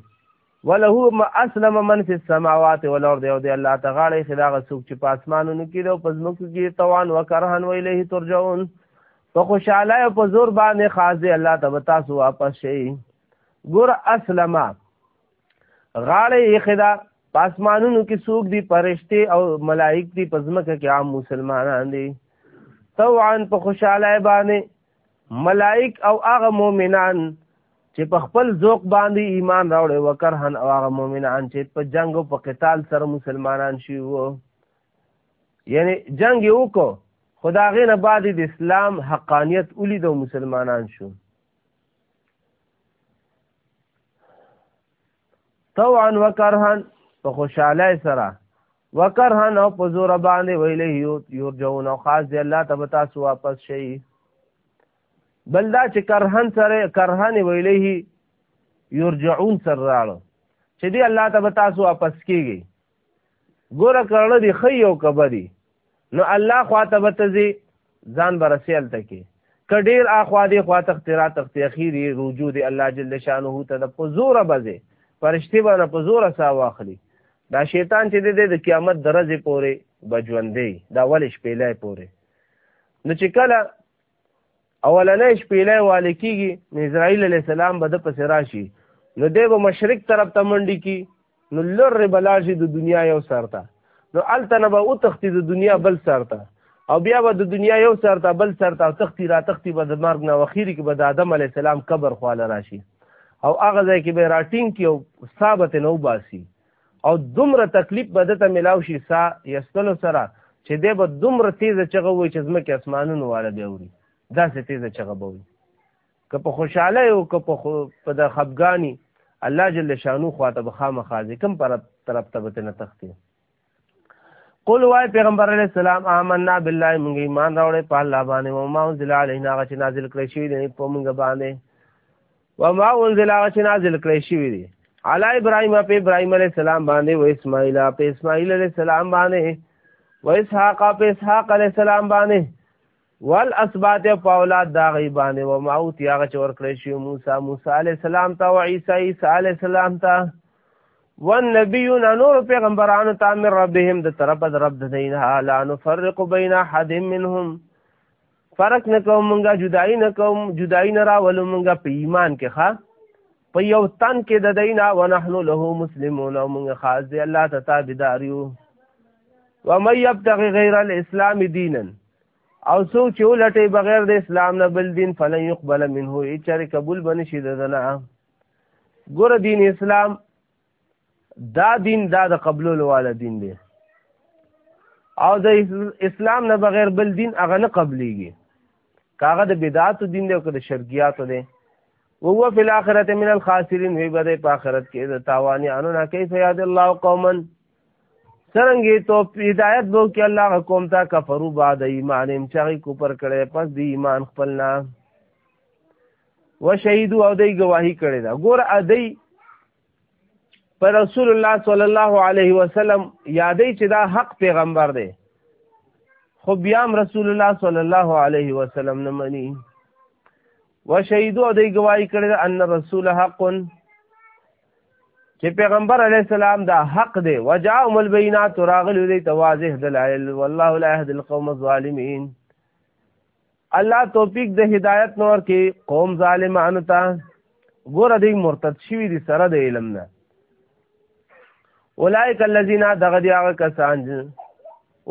وله ما اسلم من فی السماوات والارض او دی الله تعالی خداغه څوک چې په اسمانونو کې دی او په ځمکو کې توان وکرهن و الیه ترجعون په خوشاله او په زور باندې خاص دی الله ته تاسو واپس شي ګور اسلم غاړه خدا په اسمانونو کې څوک دی پرشته او ملائک دی په ځمکه کې عام مسلمانان دي توان په خوشاله باندې ملائک او هغه مؤمنان چې په خپل ذوق باندې ایمان راوړي وکرهن او هغه مؤمنان چې په جنگ او په قتال سره مسلمانان شي وو یعنی جنگ یو کو خداغه نه بعد د اسلام حقانیت ولید او مسلمانان شو طوعا وکرهن په خوشاله سره وکرهن او په زور باندې ویلې یو یرجون او خاص دی الله ته تاسو واپس شي بلدا چې کرهن سره کرهن ویلې یرجعون سره راړو چې دی الله ته تاسو واپس کیږي ګوره کړل دی خي او کبدي نو الله خواته بتزي ځان برسیل تکي کډیر اخوا دی خوا تخترا تخت اخیری رجوع دی الله جل شانه ته د پزور بزه فرشتي باندې پزور سا واخلي دا شیطان چې د قیامت درځي پوري بجوندې دا ولې شپېلې پوري نو چې کله اولنې شپېلې والي کیږي نو اسرائیل علی السلام به د پسې راشي نو دی به مشرق طرف ته منډي کی نو لر بلاشي د دنیا یو سرته نو التنه به او تختی د دنیا بل سرته او بیا به د دنیا یو سرته بل سرته او تختی را تختی به د مرګ نه وخیری کې به د آدم علی السلام قبر خواله راشي او هغه ځای کې به راټینګ کې او ثابت نه وباسي او دومره تکلیف به دته ملاو شي سا یستلو سره چې دی به دومره تیزه چغه وي چې ځمکې اسمانونو والا به اوري داسې تیزه چغه به وي که په خوشحاله او که په په د خفګانی الله جل شانو خواته به خامخا ځکم پر طرف ته به نه تختی قل وای پیغمبر علی السلام آمنا بالله موږ ایمان راوړې په الله باندې او ما انزل علینا غچ نازل کړی شوی دی په موږ باندې وما انزل هغه چې نازل کړی شوی دی علی ابراهیم په ابراهیم علی السلام باندې و اسماعیل په اسماعیل علی السلام باندې و اسحاق په اسحاق علی السلام باندې ول اسبات په اولاد دا غي باندې و ما او تیاغه چور کړی شو موسی موسی علی السلام ته او عیسی عیسی علی السلام ته والنبيون نور پیغمبرانو ته من ربهم د طرف د رب دینه لا نفرق بین احد منهم فرق نه کوم مونږه جدائی نه کوم جدائی نه راولو مونږه په ایمان کې ښا په یو تن کې د دینا ونحن له مسلمون او مونږه خاص دی الله ته تابعدار یو ومن يبتغي غیر الاسلام دینا او څوک چې ولټي بغیر د اسلام نه بل دین فلن يقبل منه هیڅ چره قبول بنشي ددنه ګور دین اسلام دا دین دا د قبلولو والا دین دی او د اسلام نه بغیر بل دین هغه نه قبليږي کاغه د بدعات دین دی او که د شرکیات دی او هو فی الاخرته من الخاسرین وی بده په آخرت کې د تاوانی انو نه کیف یاد الله قوما سرنګي تو هدایت بو کې الله قوم تا کفرو بعد ایمان هم چاغي کو پر کړي پس دی ایمان خپل نه و شهیدو او دی گواہی کړي دا ګور ادی پر رسول الله صلی الله علیه وسلم یادې چې دا حق پیغمبر دی خو بیا رسول الله صلی الله علیه وسلم نه مني وشهیدو دې گواہی کړې ان رسول حق چې پیغمبر علی السلام دا حق دی وجاءهم البینات راغلو دې تواضح دلائل والله لا يهدي القوم الظالمين الله توفیق د هدایت نور کې قوم ظالمانو ته ګوره دی مرتد شوی دی سره د علم نه اولائک الذین دغه دی هغه کسان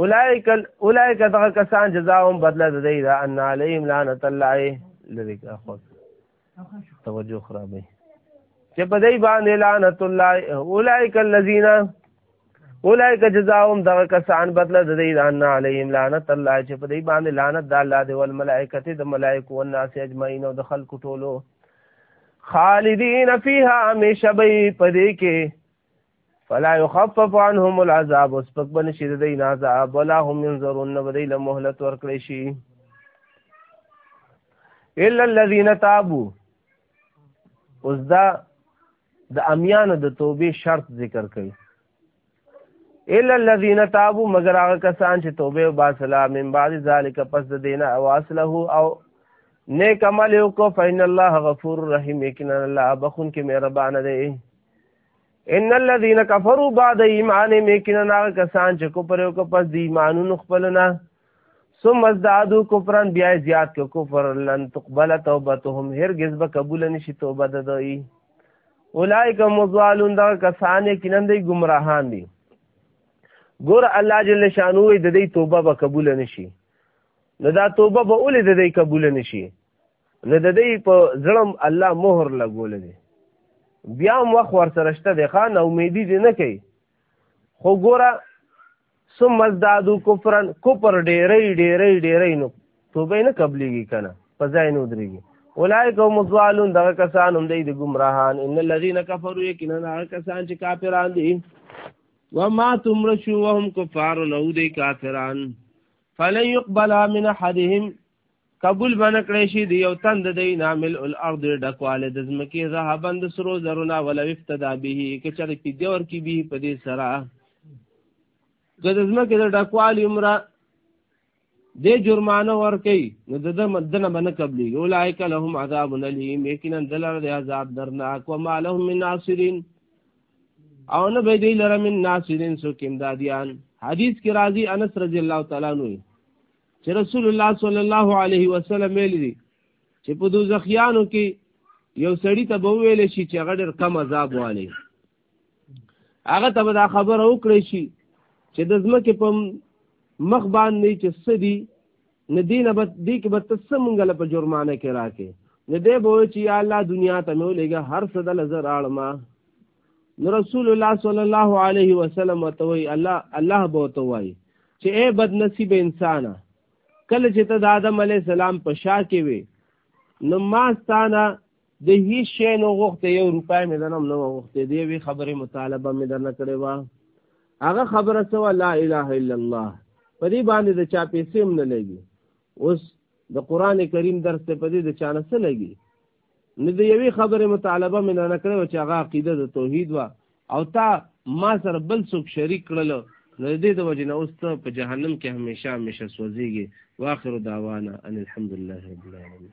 اولائک اولائک دغه کسان جزاهم بدله دی دا ان علیهم لعنت الله لذکر خود توجه خرابې چې په دې باندې لعنت الله اولائک الذین اولائک جزاهم دغه کسان بدله د دې ان علیهم لعنت الله چې په دې باندې لعنت د الله دی ول ملائکته د ملائکو او الناس اجمعین او د خلق ټولو خالدین فیها همیشه به پدې کې فلا يخفف عنهم العذاب وسبق بن شي د دین عذاب ولا هم ينظرون نو دی له مهلت ورکړي شي الا الذين تابوا اوس دا د امیانو د توبې شرط ذکر کړي الا الذين تابوا مگر هغه کسان چې توبه او باسلا من بعد ذلك پس د دینه او اصله او نیک عمل وکړو فإن الله غفور رحیم یقینا الله بخون کې مهربان دی ان الذين كفروا بعد ايمانهم يقينا کسان چې کوپر یو کو پس دی ایمانونو خپلنا ثم ازدادوا كفرا بیا زیات کو کفر لن تقبل توبتهم هرگز به قبول نشي توبه ده دوی اولئک مضالون دا کسان یقینا دی گمراهان دي ګور الله جل شانو د دې توبه به قبول نشي نو دا توبه به اول د دې قبول نشي نو د دې په زړم الله مهر لګول دي بیا هم وخت ورسره شته دی ښه نه امیدي دې نه کوي خو ګوره ثم ازدادو کفرا کفر ډېری ډېری ډېری نو توبه نه قبلېږي که نه په ځای نه ودرېږي اولئک هم الضالون دغه کسان هم دی د ګمراهان ان الذين كفروا یقینا هغه کسان چې کافران دي وما تمرشوا وهم كفار نو دی کافران فلن يقبل من احدهم قبول باندې کړی شي دی یو تند دی نامل الارض ډکواله د زمکی ذهبند سرو زرنا ولا افتدا به کچری په دور کې به په دې سره که د زمکی د ډکوالی عمره دې جرمانه ور کوي نو د مدنه باندې قبلي اولایک لهم عذاب الیم یقینا دلر د عذاب درناک و ما لهم من ناصرین او نه به دې لره من ناصرین سو کیم دادیان حدیث کې راځي انس رضی الله تعالی عنہ چې رسول الله صلی الله علیه وسلم ویل دي چې په دوزخیانو کې یو سړی ته به ویل شي چې هغه ډېر کم عذاب والی هغه ته به دا خبره وکړی شي چې د ځمکې په مخ باندې چې څه دي نه دی نه به دی کې به ته څه مونږ له په جرمانه کې راکې نه دی به وایي چې یا الله دنیا ته مې ولېږه هر څه دله زه راړم نو رسول الله صلی الله علیه وسلم وتوي الله الله بو توي چې اے بد نصیب انسان کله چې ته د آدم علی السلام په شا کې وي نو ما ستانه د هیڅ شی نو غوښته یو روپای مې دنم نو غوښته دی وی خبره مطالبه مې درنه کړې وا هغه خبره سو لا اله الا الله په دې باندې د چا پیسې هم نه لګي اوس د قران کریم درس په دې د چانه څه لګي نو د یوې خبرې مطالبه مې نه کړې و چې هغه عقیده د توحید وه او تا ما سره بل څوک شریک کړل نو د دې د وجې نه اوس ته په جهنم کې همیشه همیشه سوځېږي واخر دعوانا ان الحمدلله رب العالمین